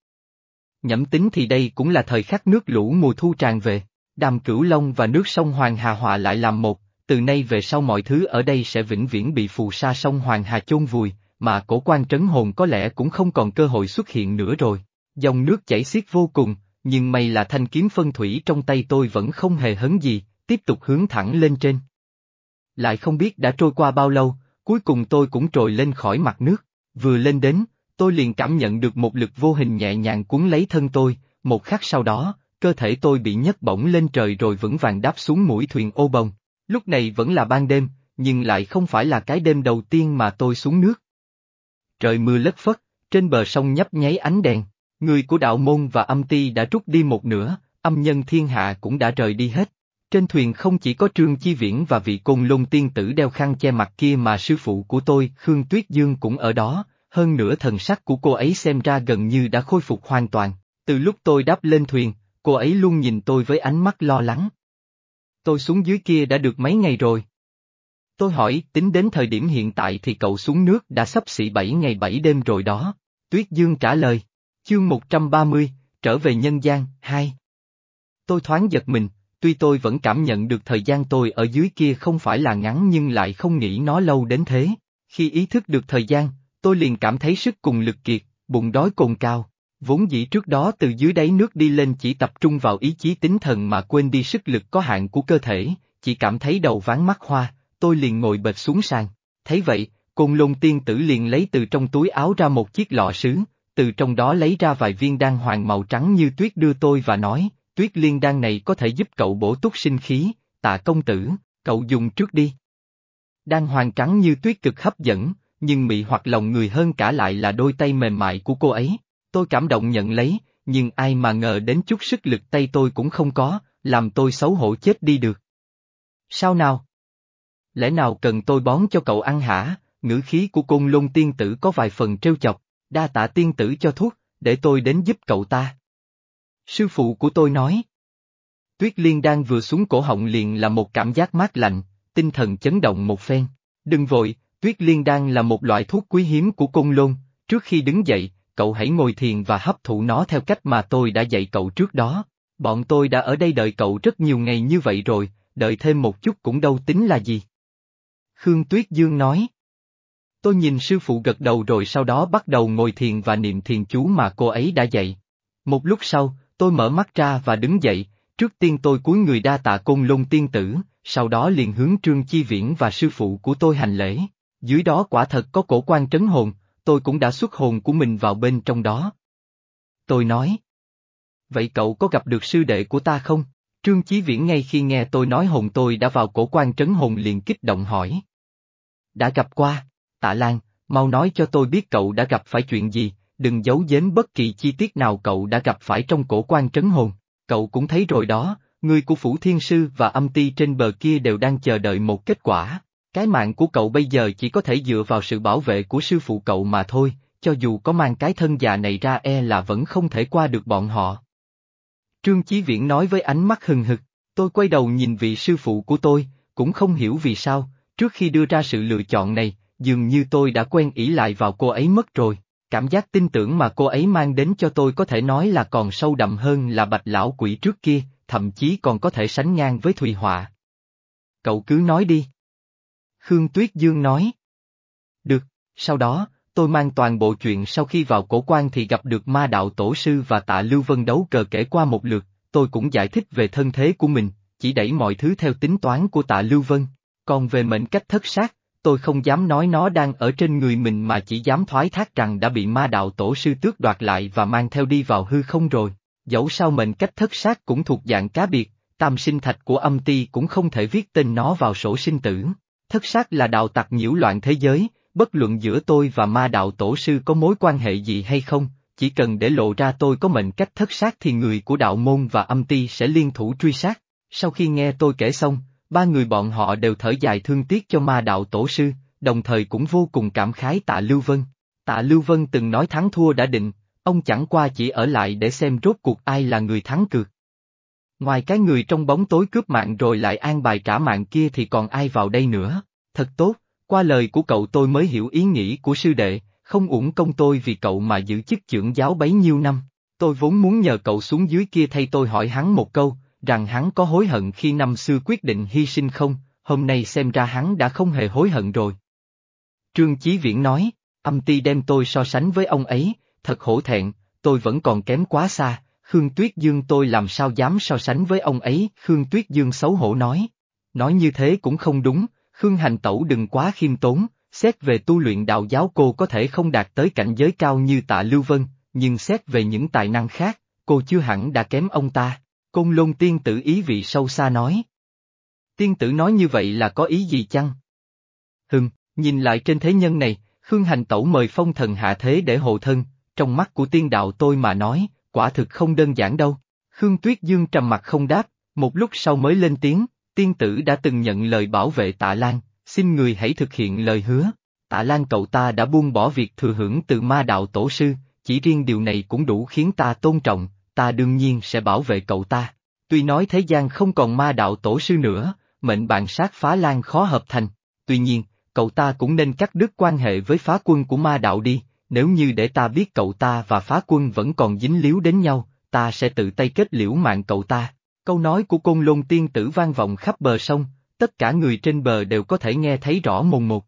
Nhẩm tính thì đây cũng là thời khắc nước lũ mùa thu tràn về. Đàm Cửu Long và nước sông Hoàng Hà hòa lại làm một, từ nay về sau mọi thứ ở đây sẽ vĩnh viễn bị phù sa sông Hoàng Hà chôn vùi, mà cổ quan trấn hồn có lẽ cũng không còn cơ hội xuất hiện nữa rồi. Dòng nước chảy xiết vô cùng, nhưng may là thanh kiếm phân thủy trong tay tôi vẫn không hề hấn gì, tiếp tục hướng thẳng lên trên. Lại không biết đã trôi qua bao lâu, cuối cùng tôi cũng trồi lên khỏi mặt nước, vừa lên đến, tôi liền cảm nhận được một lực vô hình nhẹ nhàng cuốn lấy thân tôi, một khắc sau đó, cơ thể tôi bị nhấc bổng lên trời rồi vững vàng đáp xuống mũi thuyền ô bồng. Lúc này vẫn là ban đêm, nhưng lại không phải là cái đêm đầu tiên mà tôi xuống nước. Trời mưa lất phất, trên bờ sông nhấp nháy ánh đèn, người của đạo môn và âm ti đã rút đi một nửa, âm nhân thiên hạ cũng đã rời đi hết. Trên thuyền không chỉ có Trương Chi Viễn và vị côn lôn tiên tử đeo khăn che mặt kia mà sư phụ của tôi, Khương Tuyết Dương cũng ở đó, hơn nữa thần sắc của cô ấy xem ra gần như đã khôi phục hoàn toàn. Từ lúc tôi đáp lên thuyền, cô ấy luôn nhìn tôi với ánh mắt lo lắng. Tôi xuống dưới kia đã được mấy ngày rồi. Tôi hỏi, tính đến thời điểm hiện tại thì cậu xuống nước đã sắp xỉ 7 ngày 7 đêm rồi đó. Tuyết Dương trả lời. Chương 130, trở về nhân gian, 2. Tôi thoáng giật mình, tuy tôi vẫn cảm nhận được thời gian tôi ở dưới kia không phải là ngắn nhưng lại không nghĩ nó lâu đến thế. Khi ý thức được thời gian, tôi liền cảm thấy sức cùng lực kiệt, bụng đói cồn cao. Vốn dĩ trước đó từ dưới đáy nước đi lên chỉ tập trung vào ý chí tính thần mà quên đi sức lực có hạn của cơ thể, chỉ cảm thấy đầu ván mắt hoa, tôi liền ngồi bệt xuống sàn. Thấy vậy, côn lôn tiên tử liền lấy từ trong túi áo ra một chiếc lọ sứ, từ trong đó lấy ra vài viên đan hoàng màu trắng như tuyết đưa tôi và nói, tuyết liên đan này có thể giúp cậu bổ túc sinh khí, tạ công tử, cậu dùng trước đi. Đan hoàng trắng như tuyết cực hấp dẫn, nhưng mị hoặc lòng người hơn cả lại là đôi tay mềm mại của cô ấy. Tôi cảm động nhận lấy, nhưng ai mà ngờ đến chút sức lực tay tôi cũng không có, làm tôi xấu hổ chết đi được. Sao nào? Lẽ nào cần tôi bón cho cậu ăn hả? Ngữ khí của côn lôn tiên tử có vài phần trêu chọc, đa tạ tiên tử cho thuốc, để tôi đến giúp cậu ta. Sư phụ của tôi nói. Tuyết liên đang vừa xuống cổ họng liền là một cảm giác mát lạnh, tinh thần chấn động một phen. Đừng vội, tuyết liên đan là một loại thuốc quý hiếm của côn lôn, trước khi đứng dậy, cậu hãy ngồi thiền và hấp thụ nó theo cách mà tôi đã dạy cậu trước đó. Bọn tôi đã ở đây đợi cậu rất nhiều ngày như vậy rồi, đợi thêm một chút cũng đâu tính là gì. Khương Tuyết Dương nói. Tôi nhìn sư phụ gật đầu rồi sau đó bắt đầu ngồi thiền và niệm thiền chú mà cô ấy đã dạy. Một lúc sau, tôi mở mắt ra và đứng dậy, trước tiên tôi cúi người đa tạ côn lôn tiên tử, sau đó liền hướng Trương Chi Viễn và sư phụ của tôi hành lễ. Dưới đó quả thật có cổ quan trấn hồn, tôi cũng đã xuất hồn của mình vào bên trong đó. Tôi nói. Vậy cậu có gặp được sư đệ của ta không? Trương Chí Viễn ngay khi nghe tôi nói hồn tôi đã vào cổ quan trấn hồn liền kích động hỏi. Đã gặp qua, tạ Lan, mau nói cho tôi biết cậu đã gặp phải chuyện gì, đừng giấu giếm bất kỳ chi tiết nào cậu đã gặp phải trong cổ quan trấn hồn, cậu cũng thấy rồi đó, người của Phủ Thiên Sư và âm ti trên bờ kia đều đang chờ đợi một kết quả. Cái mạng của cậu bây giờ chỉ có thể dựa vào sự bảo vệ của sư phụ cậu mà thôi, cho dù có mang cái thân già này ra e là vẫn không thể qua được bọn họ. Trương Chí Viễn nói với ánh mắt hừng hực, tôi quay đầu nhìn vị sư phụ của tôi, cũng không hiểu vì sao, trước khi đưa ra sự lựa chọn này, dường như tôi đã quen ỷ lại vào cô ấy mất rồi. Cảm giác tin tưởng mà cô ấy mang đến cho tôi có thể nói là còn sâu đậm hơn là bạch lão quỷ trước kia, thậm chí còn có thể sánh ngang với Thùy Họa. Cậu cứ nói đi. Khương Tuyết Dương nói. Được, sau đó, tôi mang toàn bộ chuyện sau khi vào cổ quan thì gặp được ma đạo tổ sư và tạ Lưu Vân đấu cờ kể qua một lượt, tôi cũng giải thích về thân thế của mình, chỉ đẩy mọi thứ theo tính toán của tạ Lưu Vân. Còn về mệnh cách thất sát, tôi không dám nói nó đang ở trên người mình mà chỉ dám thoái thác rằng đã bị ma đạo tổ sư tước đoạt lại và mang theo đi vào hư không rồi. Dẫu sao mệnh cách thất sát cũng thuộc dạng cá biệt, tam sinh thạch của âm ti cũng không thể viết tên nó vào sổ sinh tử. Thất sát là đạo tặc nhiễu loạn thế giới, bất luận giữa tôi và ma đạo tổ sư có mối quan hệ gì hay không, chỉ cần để lộ ra tôi có mệnh cách thất sát thì người của đạo môn và âm ti sẽ liên thủ truy sát. Sau khi nghe tôi kể xong, ba người bọn họ đều thở dài thương tiếc cho ma đạo tổ sư, đồng thời cũng vô cùng cảm khái tạ Lưu Vân. Tạ Lưu Vân từng nói thắng thua đã định, ông chẳng qua chỉ ở lại để xem rốt cuộc ai là người thắng cược. Ngoài cái người trong bóng tối cướp mạng rồi lại an bài trả mạng kia thì còn ai vào đây nữa, thật tốt, qua lời của cậu tôi mới hiểu ý nghĩ của sư đệ, không uổng công tôi vì cậu mà giữ chức trưởng giáo bấy nhiêu năm. Tôi vốn muốn nhờ cậu xuống dưới kia thay tôi hỏi hắn một câu, rằng hắn có hối hận khi năm xưa quyết định hy sinh không, hôm nay xem ra hắn đã không hề hối hận rồi. Trương Chí Viễn nói, âm ti đem tôi so sánh với ông ấy, thật hổ thẹn, tôi vẫn còn kém quá xa, Khương Tuyết Dương tôi làm sao dám so sánh với ông ấy, Khương Tuyết Dương xấu hổ nói. Nói như thế cũng không đúng, Khương Hành Tẩu đừng quá khiêm tốn, xét về tu luyện đạo giáo cô có thể không đạt tới cảnh giới cao như tạ Lưu Vân, nhưng xét về những tài năng khác, cô chưa hẳn đã kém ông ta. Côn lôn tiên tử ý vị sâu xa nói. Tiên tử nói như vậy là có ý gì chăng? Hừm, nhìn lại trên thế nhân này, Khương Hành Tẩu mời phong thần hạ thế để hộ thân, trong mắt của tiên đạo tôi mà nói, quả thực không đơn giản đâu. Khương Tuyết Dương trầm mặt không đáp, một lúc sau mới lên tiếng, tiên tử đã từng nhận lời bảo vệ tạ Lan, xin người hãy thực hiện lời hứa. Tạ Lan cậu ta đã buông bỏ việc thừa hưởng từ ma đạo tổ sư, chỉ riêng điều này cũng đủ khiến ta tôn trọng, ta đương nhiên sẽ bảo vệ cậu ta. Tuy nói thế gian không còn ma đạo tổ sư nữa, mệnh bạn sát phá lan khó hợp thành. Tuy nhiên, cậu ta cũng nên cắt đứt quan hệ với phá quân của ma đạo đi, nếu như để ta biết cậu ta và phá quân vẫn còn dính líu đến nhau, ta sẽ tự tay kết liễu mạng cậu ta. Câu nói của côn lôn tiên tử vang vọng khắp bờ sông, tất cả người trên bờ đều có thể nghe thấy rõ mồn một.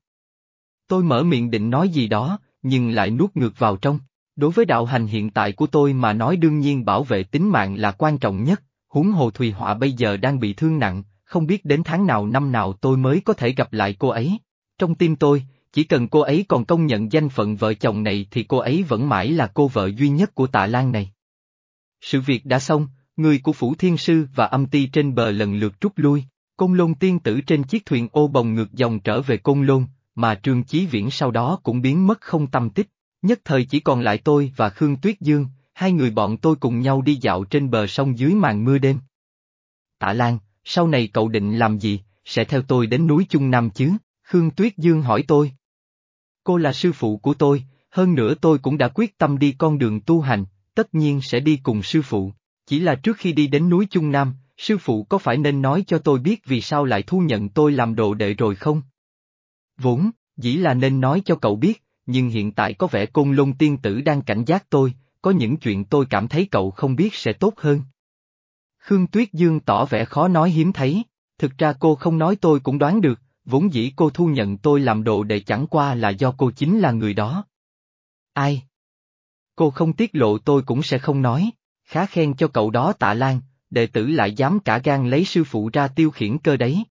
Tôi mở miệng định nói gì đó, nhưng lại nuốt ngược vào trong. Đối với đạo hành hiện tại của tôi mà nói đương nhiên bảo vệ tính mạng là quan trọng nhất, huống hồ Thùy Họa bây giờ đang bị thương nặng, không biết đến tháng nào năm nào tôi mới có thể gặp lại cô ấy. Trong tim tôi, chỉ cần cô ấy còn công nhận danh phận vợ chồng này thì cô ấy vẫn mãi là cô vợ duy nhất của tạ Lan này. Sự việc đã xong, người của Phủ Thiên Sư và âm ti trên bờ lần lượt rút lui, Côn Lôn tiên tử trên chiếc thuyền ô bồng ngược dòng trở về Côn Lôn, mà Trương Chí Viễn sau đó cũng biến mất không tâm tích. Nhất thời chỉ còn lại tôi và Khương Tuyết Dương, hai người bọn tôi cùng nhau đi dạo trên bờ sông dưới màn mưa đêm. Tạ Lan, sau này cậu định làm gì, sẽ theo tôi đến núi Trung Nam chứ? Khương Tuyết Dương hỏi tôi. Cô là sư phụ của tôi, hơn nữa tôi cũng đã quyết tâm đi con đường tu hành, tất nhiên sẽ đi cùng sư phụ. Chỉ là trước khi đi đến núi Trung Nam, sư phụ có phải nên nói cho tôi biết vì sao lại thu nhận tôi làm đồ đệ rồi không? Vốn, dĩ là nên nói cho cậu biết, nhưng hiện tại có vẻ côn lôn tiên tử đang cảnh giác tôi, có những chuyện tôi cảm thấy cậu không biết sẽ tốt hơn. Khương Tuyết Dương tỏ vẻ khó nói hiếm thấy, thực ra cô không nói tôi cũng đoán được, vốn dĩ cô thu nhận tôi làm đồ để chẳng qua là do cô chính là người đó. Ai? Cô không tiết lộ tôi cũng sẽ không nói, khá khen cho cậu đó tạ lan, đệ tử lại dám cả gan lấy sư phụ ra tiêu khiển cơ đấy.